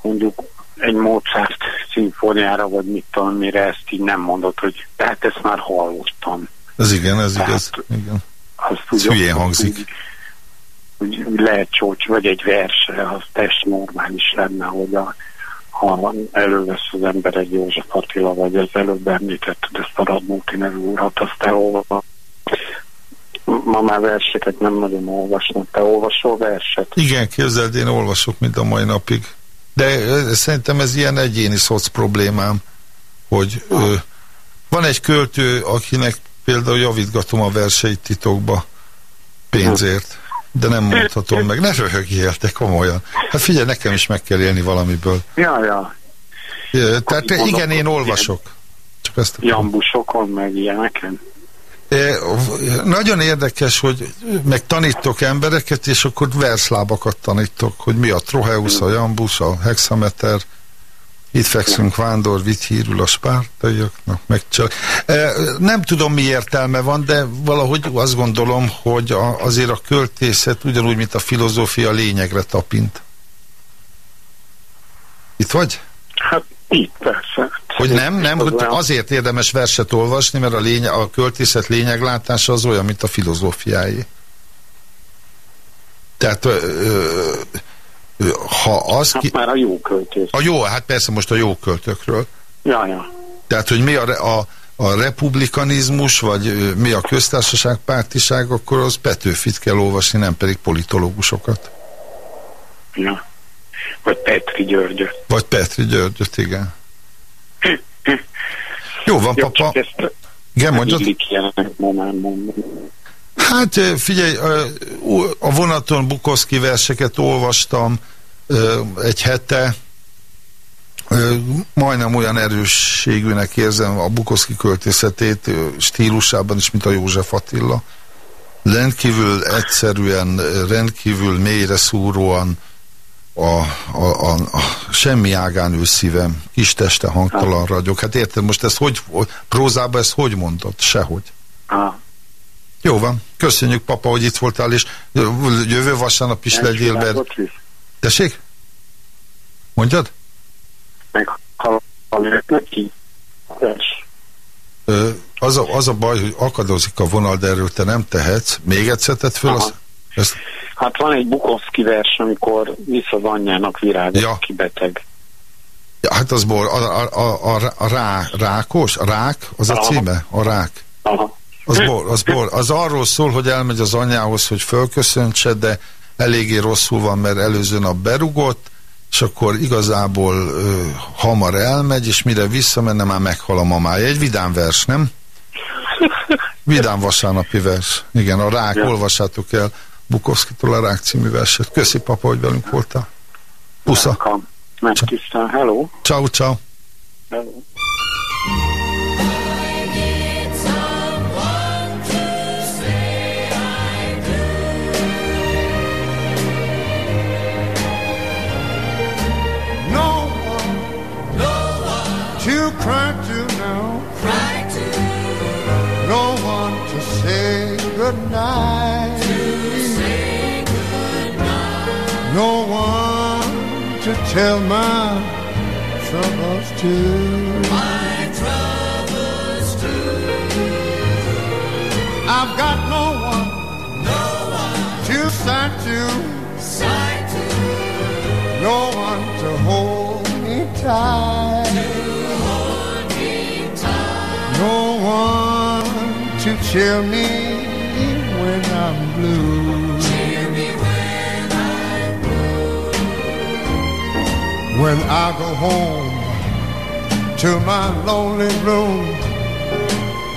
mondjuk egy Mozart szimfóniára, vagy mit tudom, mire ezt így nem mondod, hogy tehát ezt már hallottam.
Ez igen, ez
Tehát-
igaz. Igen.
Azt
Ez hülyén hangzik.
Úgy, úgy, úgy lehet csócs, vagy egy verse, az test normális lenne, hogy a, ha elővesz az ember egy József Attila, vagy az előbb említetted ezt a Radnóti nevű urat, azt te olva. Ma már verseket nem nagyon olvasnak. Te olvasol verset?
Igen, képzeld, én olvasok mind a mai napig. De szerintem ez ilyen egyéni szoc problémám, hogy ö, van egy költő, akinek például javítgatom a verseit titokba pénzért, de nem mondhatom meg. Ne röhögjél, te komolyan. Hát figyelj, nekem is meg kell élni valamiből.
Ja, ja.
Tehát igen, én olvasok. Csak ezt akarom.
Jambusokon, meg ilyeneken.
Nagyon érdekes, hogy meg tanítok embereket, és akkor verslábakat tanítok, hogy mi a Troheus, a Jambus, a hexameter, itt fekszünk vándor, vitt hírül a spártaiaknak, meg csak. E, Nem tudom, mi értelme van, de valahogy azt gondolom, hogy a, azért a költészet ugyanúgy, mint a filozófia lényegre tapint. Itt vagy?
Hát itt persze.
Hogy nem, nem, hogy azért érdemes verset olvasni, mert a, lény, a költészet lényeglátása az olyan, mint a filozófiái. Tehát ö, ö, ö, ha az ki...
Hát már a jó költés.
A jó, hát persze most a jó költökről.
Ja, ja.
Tehát, hogy mi a, a, a republikanizmus, vagy mi a köztársaság pártiság, akkor az Petőfit kell olvasni, nem pedig politológusokat.
ja. Vagy Petri Györgyöt.
Vagy Petri Györgyöt, igen. Jó van,
Jó,
papa.
ezt
Igen, mondjad. Hát figyelj, a vonaton Bukowski verseket olvastam egy hete, majdnem olyan erősségűnek érzem a Bukowski költészetét stílusában is, mint a József Attila. Rendkívül egyszerűen, rendkívül mélyre szúróan a, a, a, a semmi ágán ül szívem, kis teste hangtalan ragyog. Hát érted, most ezt hogy, prózában ezt hogy mondod? Sehogy.
Ah.
Jó van, köszönjük papa, hogy itt voltál, és jövő vasárnap is legyél, mert... Tessék? Mondjad?
Meg neki.
Ö, az, a, az a baj, hogy akadozik a vonal, de erről te nem tehetsz. Még egyszer tett föl? Az, ezt,
Hát van egy Bukowski vers, amikor vissza az anyjának virágot,
Ja.
ja. ki beteg.
ja, hát az bor, a, a, a, a, a rá, rákos, a rák, az a
Aha.
címe, a rák.
Aha.
Az bor, az bor, az arról szól, hogy elmegy az anyához, hogy fölköszöntse, de eléggé rosszul van, mert előző nap berugott, és akkor igazából ö, hamar elmegy, és mire visszamenne, már meghal a mamája. Egy vidám vers, nem? Vidám vasárnapi vers. Igen, a Rák,
Ja.
olvassátok el Bukowski-tól a Rák című verset. Köszi, papa, hogy velünk voltál. Pusza.
Meg tisztán, hello.
Ciao, ciao.
hello.
No one, no one to cry to now. Cry to. No one to say goodnight. No one to tell my troubles to. My troubles to. I've got no one, no one to sigh to. Sigh to. No one to hold me tight. No one to cheer me when I'm blue. When I go home to my lonely room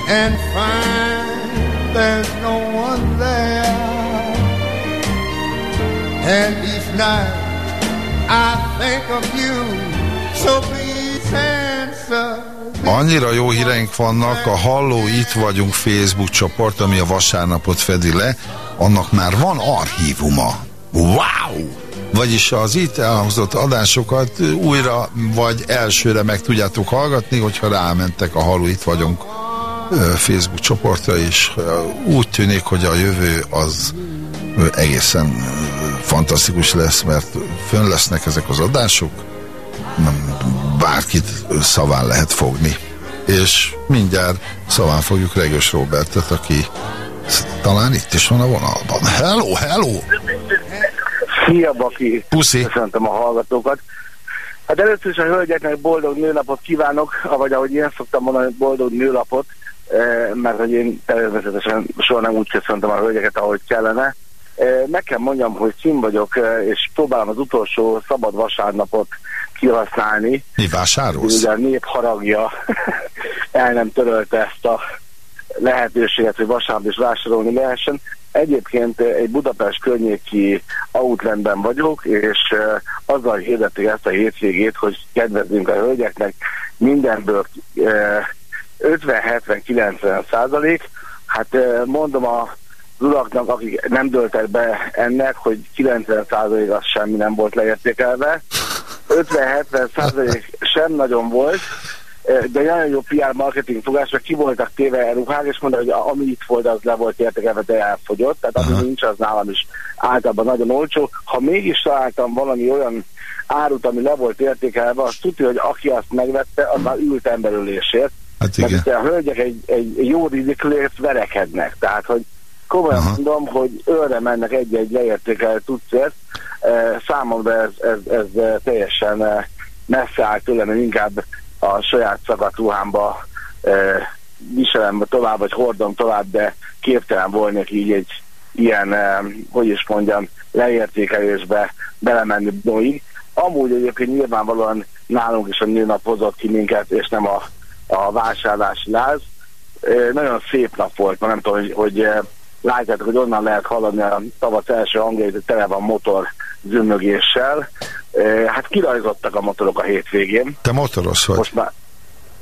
and find there's no one there. And each night I think of you, so please answer.
Annyira jó híreink vannak, a Halló Itt Vagyunk Facebook csoport, ami a vasárnapot fedi le, annak már van archívuma. Wow! Vagyis az itt elhangzott adásokat újra vagy elsőre meg tudjátok hallgatni, hogyha rámentek a Halló Itt Vagyunk Facebook csoportra, ö, úgy tűnik, hogy a jövő az egészen fantasztikus lesz, mert fönn lesznek ezek az adások, bárkit szaván lehet fogni. És mindjárt szaván fogjuk Regős Robertet, aki talán itt is van a vonalban. Hello, hello!
Szia, Baki!
Puszi!
Köszöntöm a hallgatókat. Hát először is a hölgyeknek boldog nőnapot kívánok, vagy ahogy én szoktam mondani, boldog nőnapot, eh, mert hogy én természetesen soha nem úgy köszöntöm a hölgyeket, ahogy kellene. Eh, Meg kell mondjam, hogy cím vagyok, eh, és próbálom az utolsó szabad vasárnapot kihasználni.
Mi vásárolsz?
Ugye a nép haragja el nem törölte ezt a lehetőséget, hogy vasárnap is vásárolni lehessen. Egyébként eh, egy Budapest környéki outletben vagyok, és eh, azzal hirdettük ezt a hétvégét, hogy kedvezünk a hölgyeknek mindenből eh, 50-70-90 százalék. Hát eh, mondom a uraknak, akik nem döltek be ennek, hogy 90 százalék az semmi nem volt leértékelve. 50-70 százalék sem nagyon volt, eh, de nagyon jó PR marketing fogás, mert ki voltak téve ruhák, és mondta, hogy ami itt volt, az le volt értékelve, de elfogyott, tehát ami nincs, az nálam is általában nagyon olcsó. Ha mégis találtam valami olyan árut, ami le volt értékelve, azt tudja, hogy aki azt megvette, az már ült emberülésért.
Hát
Mert
igen.
itt a hölgyek egy, egy jó rizikülért verekednek, tehát hogy komolyan
Aha.
mondom, hogy őre mennek egy-egy leértékelt tudszért. Számomra ez, ez, ez teljesen messze áll tőlem, én inkább a saját szakat ruhámba viselem tovább, vagy hordom tovább, de képtelen volnék így egy ilyen, hogy is mondjam, leértékelésbe belemenni Boeing. Amúgy egyébként nyilvánvalóan nálunk is a nőnap hozott ki minket, és nem a, a vásárlási láz. Nagyon szép nap volt, ma nem tudom, hogy, hogy látjátok, hogy onnan lehet hallani a tavasz első hangjait, hogy tele van motor zümmögéssel. Hát kirajzottak a motorok a hétvégén.
Te motoros vagy.
Most már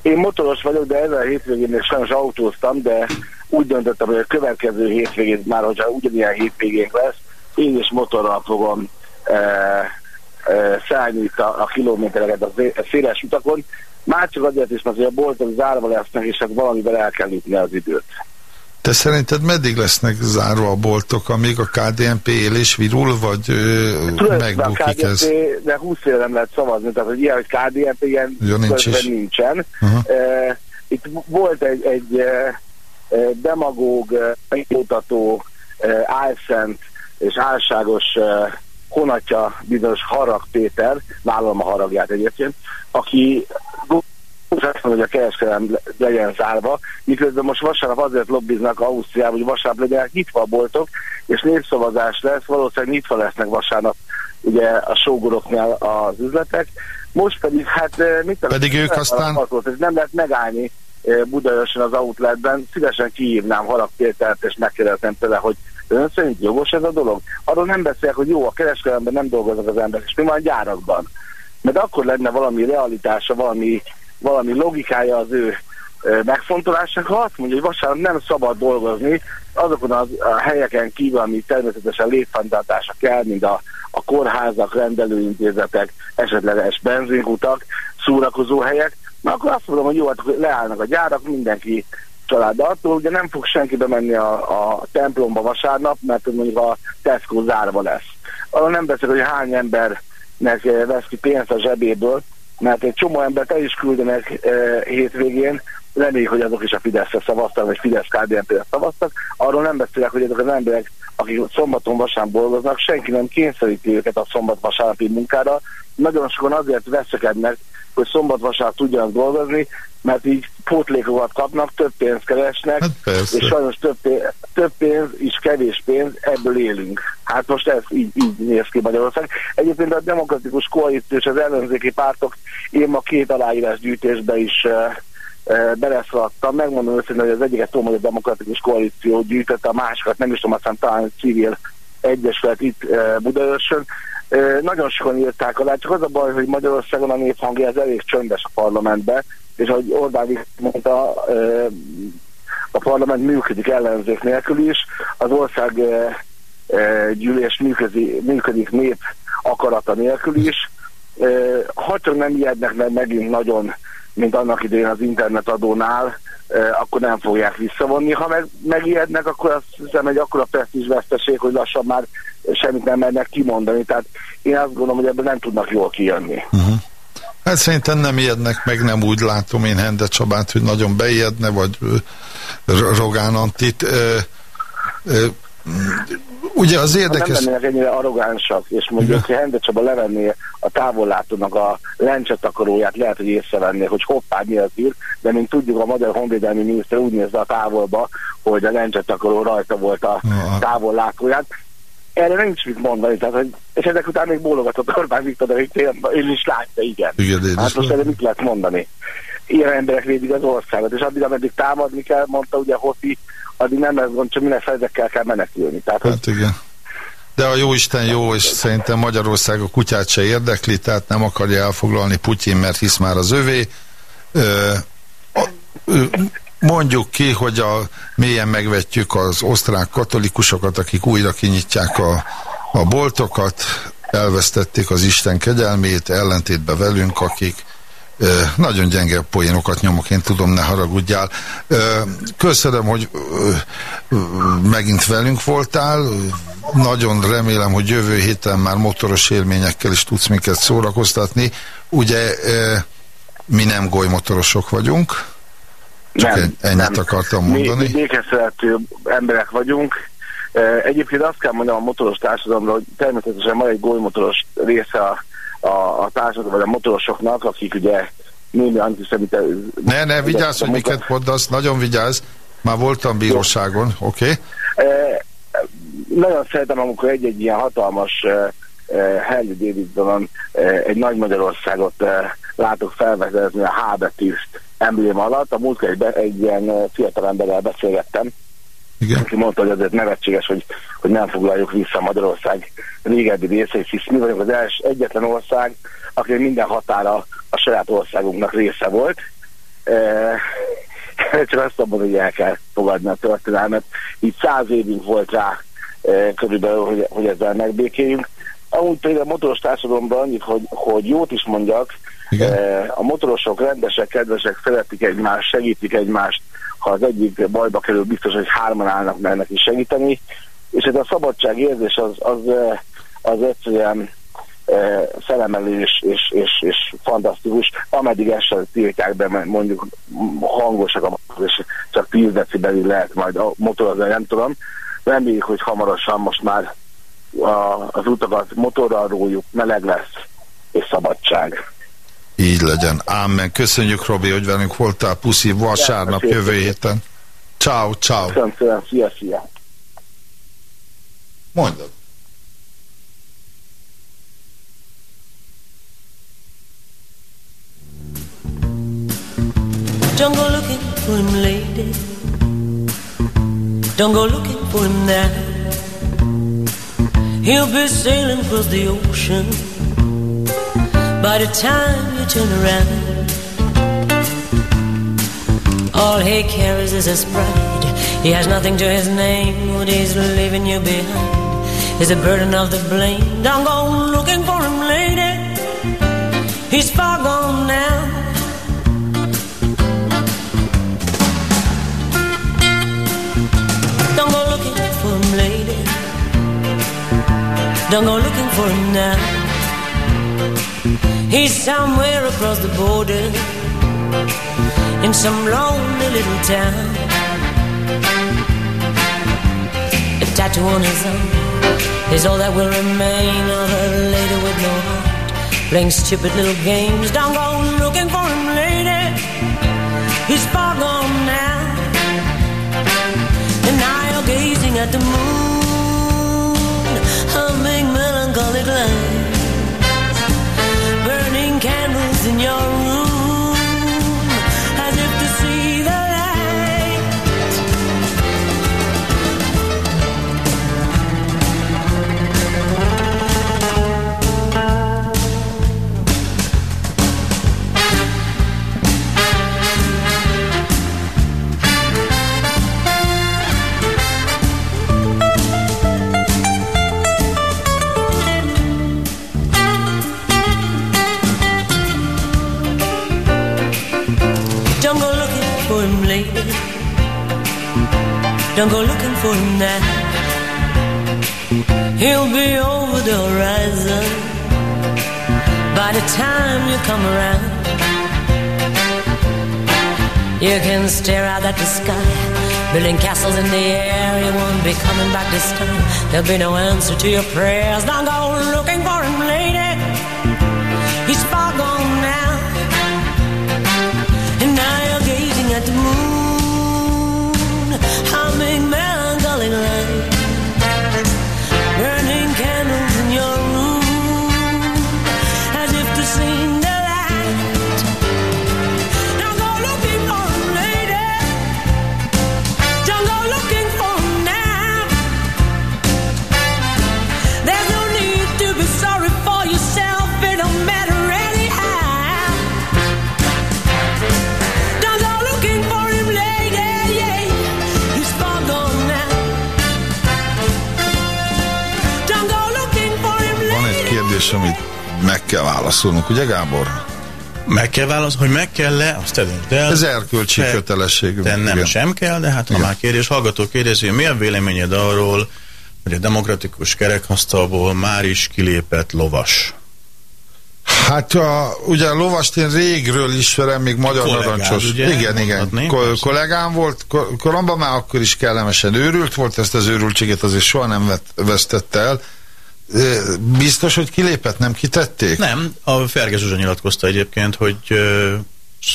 én motoros vagyok, de ezen a hétvégén még sajnos autóztam, de úgy döntöttem, hogy a következő hétvégén már, hogyha ugyanilyen hétvégénk lesz, én is motorral fogom eh, e, szállni itt a, a kilométereket a zé- széles utakon, már csak azért is, mert a boltok zárva lesznek, és hát valamivel el kell ütni az időt.
Te szerinted meddig lesznek zárva a boltok, amíg a KDNP él és virul, vagy ö,
Tulajdonképpen a
megbukik ez?
KDNP, de 20 éve nem lehet szavazni, tehát hogy ilyen, hogy KDNP, ilyen
Ja, nincs is.
nincsen.
Aha.
E, itt volt egy, egy e, demagóg, megmutató, e, álszent és álságos e, honatja bizonyos Harag Péter, vállalom a haragját egyébként, aki azt mondja, hogy a kereskedelem le- legyen zárva, miközben most vasárnap azért lobbiznak Ausztriában, hogy vasárnap legyenek nyitva a boltok, és népszavazás lesz, valószínűleg nyitva lesznek vasárnap ugye a sógoroknál az üzletek. Most pedig hát eh, mit tudom,
Pedig ők aztán-
ez nem lehet megállni eh, Budaörsön az outletben, szívesen kihívnám Harag Pétert, és megkérdezném tőle, hogy ön szerint jogos ez a dolog? Arról nem beszélek, hogy jó, a kereskedelemben nem dolgoznak az emberek, és mi van a gyárakban? Mert akkor lenne valami realitása, valami, valami logikája az ő azt mondja, hogy vasárnap nem szabad dolgozni, azokon az, a helyeken kívül, ami természetesen létfenntartása kell, mint a, a kórházak, rendelőintézetek, esetleges benzinkutak, szórakozóhelyek, na akkor azt mondom, hogy jó, hát leállnak a gyárak, mindenki család attól ugye nem fog senki bemenni a, a templomba vasárnap, mert mondjuk a Tesco zárva lesz. Arra nem beszél, hogy hány embernek eh, vesz ki pénzt a zsebéből, mert egy csomó embert el is küldenek e, hétvégén, reméljük, hogy azok is a Fideszre szavaztak, vagy Fidesz KDNP-re szavaztak. Arról nem beszélek, hogy ezek az emberek, akik szombaton vasárnap dolgoznak, senki nem kényszeríti őket a szombat-vasárnapi munkára. Nagyon sokan azért veszekednek, hogy szombat-vasárnap tudjanak dolgozni, mert így pótlékokat kapnak, több pénzt keresnek,
Hát persze.
és sajnos több pénz, több pénz és kevés pénz, ebből élünk. Hát most ez így, így néz ki Magyarország. Egyébként a demokratikus koalíció és az ellenzéki pártok, én ma két aláírás gyűjtésbe is beleszaladtam. Megmondom őszintén, hogy az egyiket tudom, hogy a demokratikus koalíció gyűjtette, a másikat nem is tudom, aztán talán civil egyesület itt Budaörsön. Nagyon sokan írták alá, csak az a baj, hogy Magyarországon a néphangja ez elég csöndes a parlamentbe, és ahogy Orbán Viktor mondta, uh, a parlament működik ellenzék nélkül is, az ország gyűlés működik, működik nép akarata nélkül is. Ha csak nem ijednek meg megint nagyon, mint annak idején az internetadónál, akkor nem fogják visszavonni. Ha meg, megijednek, akkor azt hiszem egy akkora presztízs veszteség, hogy lassan már semmit nem mernek kimondani. Tehát én azt gondolom, hogy ebből nem tudnak jól kijönni.
Hát szerintem nem ijednek meg, nem úgy látom én Hende Csabát, hogy nagyon beijedne, vagy Rogán Antit. Ö, ö, ugye az
Ha
érdekes...
nem lennének ennyire arrogánsak, és mondjuk, hogy Hende Csaba levenné a távollátónak a lencsetakoróját, lehet, hogy észrevenné, hogy hoppá, mi az ír, de mint tudjuk, a magyar honvédelmi miniszter úgy nézze a távolba, hogy a lencsetakoró rajta volt a távollátóját. Erre nincs mit mondani, tehát, hogy, és ezek után még bólogatott Orbán Viktor, de hogy én, is látja, igen.
Igen, én
Hát
is
most erre mit lehet mondani? Ilyen emberek védik az országot, és addig, ameddig támadni kell, mondta ugye Hoti, addig nem lesz gond, csak mindenféle ezekkel kell menekülni. Tehát, hogy
Hát igen. De a jó Isten jó, és szerintem Magyarország a kutyát se érdekli, tehát nem akarja elfoglalni Putyin, mert hisz már az övé. Ö, a, ö, mondjuk ki, hogy a, mélyen megvetjük az osztrák katolikusokat, akik újra kinyitják a, a boltokat, elvesztették az Isten kegyelmét, ellentétben velünk, akik Ö, nagyon gyenge poénokat nyomok, én tudom, ne haragudjál. Ö, Köszönöm, hogy ö, megint velünk voltál. Nagyon remélem, hogy jövő héten már motoros élményekkel is tudsz minket szórakoztatni. Ugye mi nem golymotorosok vagyunk, csak
Nem,
en- ennyit akartam mondani.
Mi, békeszerető emberek vagyunk. E, Egyébként azt kell mondanom a motoros társadalomra, hogy természetesen van egy golymotoros része a, a, a társadalom, vagy a motorosoknak, akik ugye némi antiszemite...
Ne, ne, vigyázz, hogy miket mondasz, nagyon vigyázz. Már voltam bíróságon, oké? Okay?
E, nagyon szeretem, amikor egy-egy ilyen hatalmas e, e, Harley Davidsonon e, egy nagy Magyarországot e, látok felvezetni a H betűs embléma alatt. A múltkor egy, egy ilyen fiatal emberrel beszélgettem,
Igen.
aki mondta, hogy azért nevetséges, hogy, hogy nem foglaljuk vissza Magyarország régebbi részét, hisz mi vagyunk az els, egyetlen ország, aki minden határa a saját országunknak része volt. E, csak azt mondom, hogy el kell fogadni a történelmet. Így száz évünk volt rá e, körülbelül, hogy, hogy ezzel megbékéljünk. Amúgy pedig a motoros társadalomban annyit, hogy, hogy jót is mondjak, eh, a motorosok rendesek, kedvesek, szeretik egymást, segítik egymást, ha az egyik bajba kerül, biztos, hogy hárman állnak meg neki segíteni, és ez a szabadság érzés az, az, az egyszerűen felemelő és, és, és, és fantasztikus, ameddig ezt sem tiltják be, mert mondjuk hangosak a motorok, és csak 10 decibelig lehet majd a motorozni, nem tudom. Reméljük, hogy hamarosan most már a, az utakat motorral róljuk, meleg lesz, és szabadság.
Így legyen. Ámen. Köszönjük, Robi, hogy velünk voltál. Puszi, vasárnap, jövő héten. Ciao, ciao.
Köszönöm szépen, szia, szia.
Mondjad.
Don't go looking for him, lady. Don't go looking for him now. He'll be sailing across the ocean by the time you turn around. All he carries is his pride. He has nothing to his name. What he's leaving you behind is the burden of the blame. Don't go looking for him, lady. He's far gone now. Don't go looking for him, lady. Don't go looking for him now. He's somewhere across the border in some lonely little town. A tattoo on his arm is all that will remain of a lady with no heart. Playing stupid little games. Don't go in your Don't go looking for him now. He'll be over the horizon by the time you come around. You can stare out at the sky, building castles in the air. You won't be coming back this time. There'll be no answer to your prayers. Don't go
kérdés, amit meg kell válaszolnunk, ugye Gábor?
Meg kell válaszolni, hogy meg kell-e, azt eldöntsd el.
Ez erkölcsi
Te-
kötelességünk.
De nem
igen.
sem kell, de hát ha már kérdés, hallgató kérdezi, hogy mi a véleményed arról, hogy a demokratikus kerekasztalból már is kilépett lovas.
Hát a, ugye a lovast én régről ismerem, még magyar
Kollégád,
narancsos.
ugye?
Igen, igen. Ko- kollégám volt, ko- koromban már akkor is kellemesen őrült volt, ezt az őrültséget azért soha nem vett, vesztette el. Biztos, hogy kilépett, nem kitették?
Nem, a Ferge Zsuzsa nyilatkozta egyébként, hogy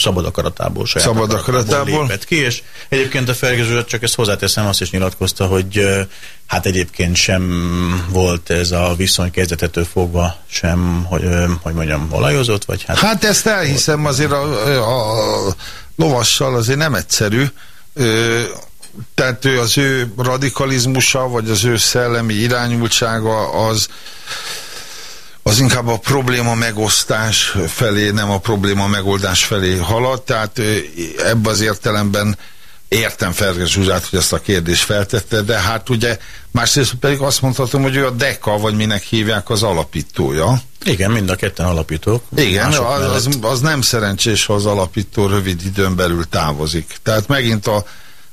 szabad akaratából, saját
Szabad akaratából?
lépett ki, és egyébként a Ferge Zsuzsa, csak ezt hozzáteszem, azt is nyilatkozta, hogy hát egyébként sem volt ez a viszony kezdetetől fogva sem, hogy, hogy mondjam, olajozott, vagy hát...
Hát ezt elhiszem, azért a, a, a lovassal azért nem egyszerű. Tehát ő az ő radikalizmusa, vagy az ő szellemi irányultsága az az inkább a probléma megosztás felé, nem a probléma megoldás felé halad, tehát ebben az értelemben értem Ferges Zsuzsát, hogy ezt a kérdést feltette, de hát ugye másrészt pedig azt mondhatom, hogy ő a DECA, vagy minek hívják az alapítója.
Igen, mind a ketten alapítók.
Igen, az, az, az nem szerencsés, ha az alapító rövid időn belül távozik. Tehát megint a,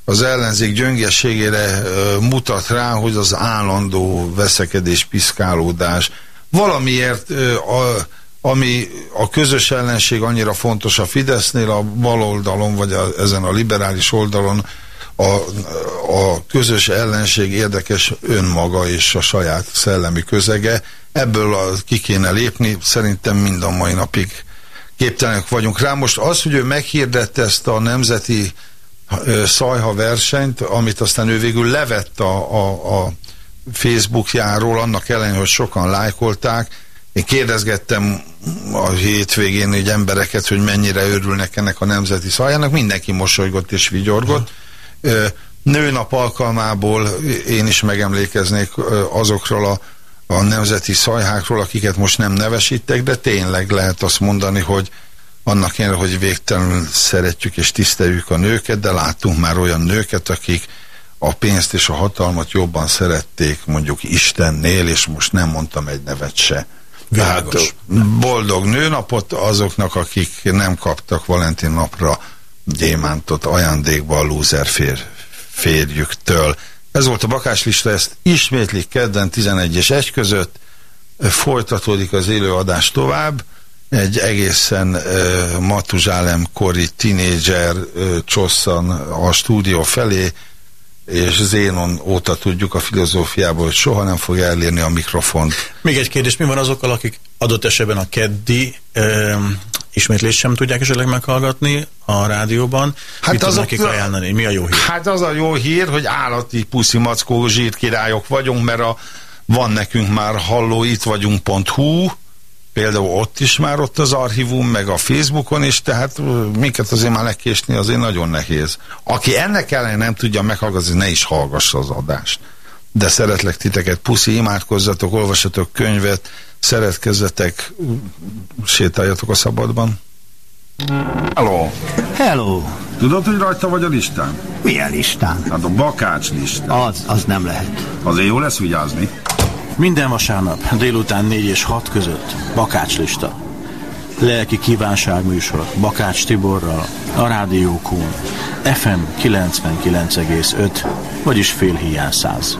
az ellenzék gyöngességére mutat rá, hogy az állandó veszekedés, piszkálódás, valamiért, a, ami a közös ellenség annyira fontos a Fidesznél, a bal oldalon, vagy a, ezen a liberális oldalon, a, a közös ellenség érdekes önmaga és a saját szellemi közege. Ebből a, ki kéne lépni, szerintem mind a mai napig képtelenek vagyunk rá. Most az, hogy ő meghirdette ezt a nemzeti szajha versenyt, amit aztán ő végül levett a, a, a Facebookjáról, annak ellenére, hogy sokan lájkolták. Én kérdezgettem a hétvégén egy embereket, hogy mennyire örülnek ennek a nemzeti szajhának, mindenki mosolygott és vigyorgott. Ö, Nőnap alkalmából én is megemlékeznék azokról a, a nemzeti szajhákról, akiket most nem nevesítek, de tényleg lehet azt mondani, hogy annak ellenére, hogy végtelenül szeretjük és tiszteljük a nőket, de láttunk már olyan nőket, akik a pénzt és a hatalmat jobban szerették mondjuk Istennél, és most nem mondtam egy nevet se.
Világos.
Tehát boldog nőnapot azoknak, akik nem kaptak Valentin napra gyémántot ajándékba a lúzer fér, férjüktől. Ez volt a bakáslista, ezt ismétlik kedden 11 és 1 között, folytatódik az élőadás tovább, egy egészen uh, matuzsálem kori tinédzser uh, csosszan a stúdió felé, és Zénon óta tudjuk a filozófiából, hogy soha nem fogja elérni a mikrofont.
Még egy kérdés, mi van azokkal, akik adott esetben a keddi um, ismétlést sem tudják esetleg meghallgatni a rádióban? Hát Mit azok, nekik ajánlani? Mi a jó hír?
Hát az a jó hír, hogy állati puszi mackó zsírkirályok vagyunk, mert a, van nekünk már halló itt vagyunk.hu, például ott is már ott az archívum, meg a Facebookon is, tehát minket azért már lekésni azért nagyon nehéz. Aki ennek ellen nem tudja meghallgatni, ne is hallgassa az adást. De szeretlek titeket, puszi, imádkozzatok, olvassatok könyvet, szeretkezzetek, sétáljatok a szabadban.
Hello.
Hello.
Tudod, hogy rajta vagy a listán?
Milyen listán?
Hát a bakács listán.
Az, az nem lehet.
Azért jó lesz vigyázni.
Minden vasárnap délután 4 és 6 között Bakácslista. Lelki kívánság Bakács Tiborral, a Rádió FM 99,5, vagyis fél hiány száz.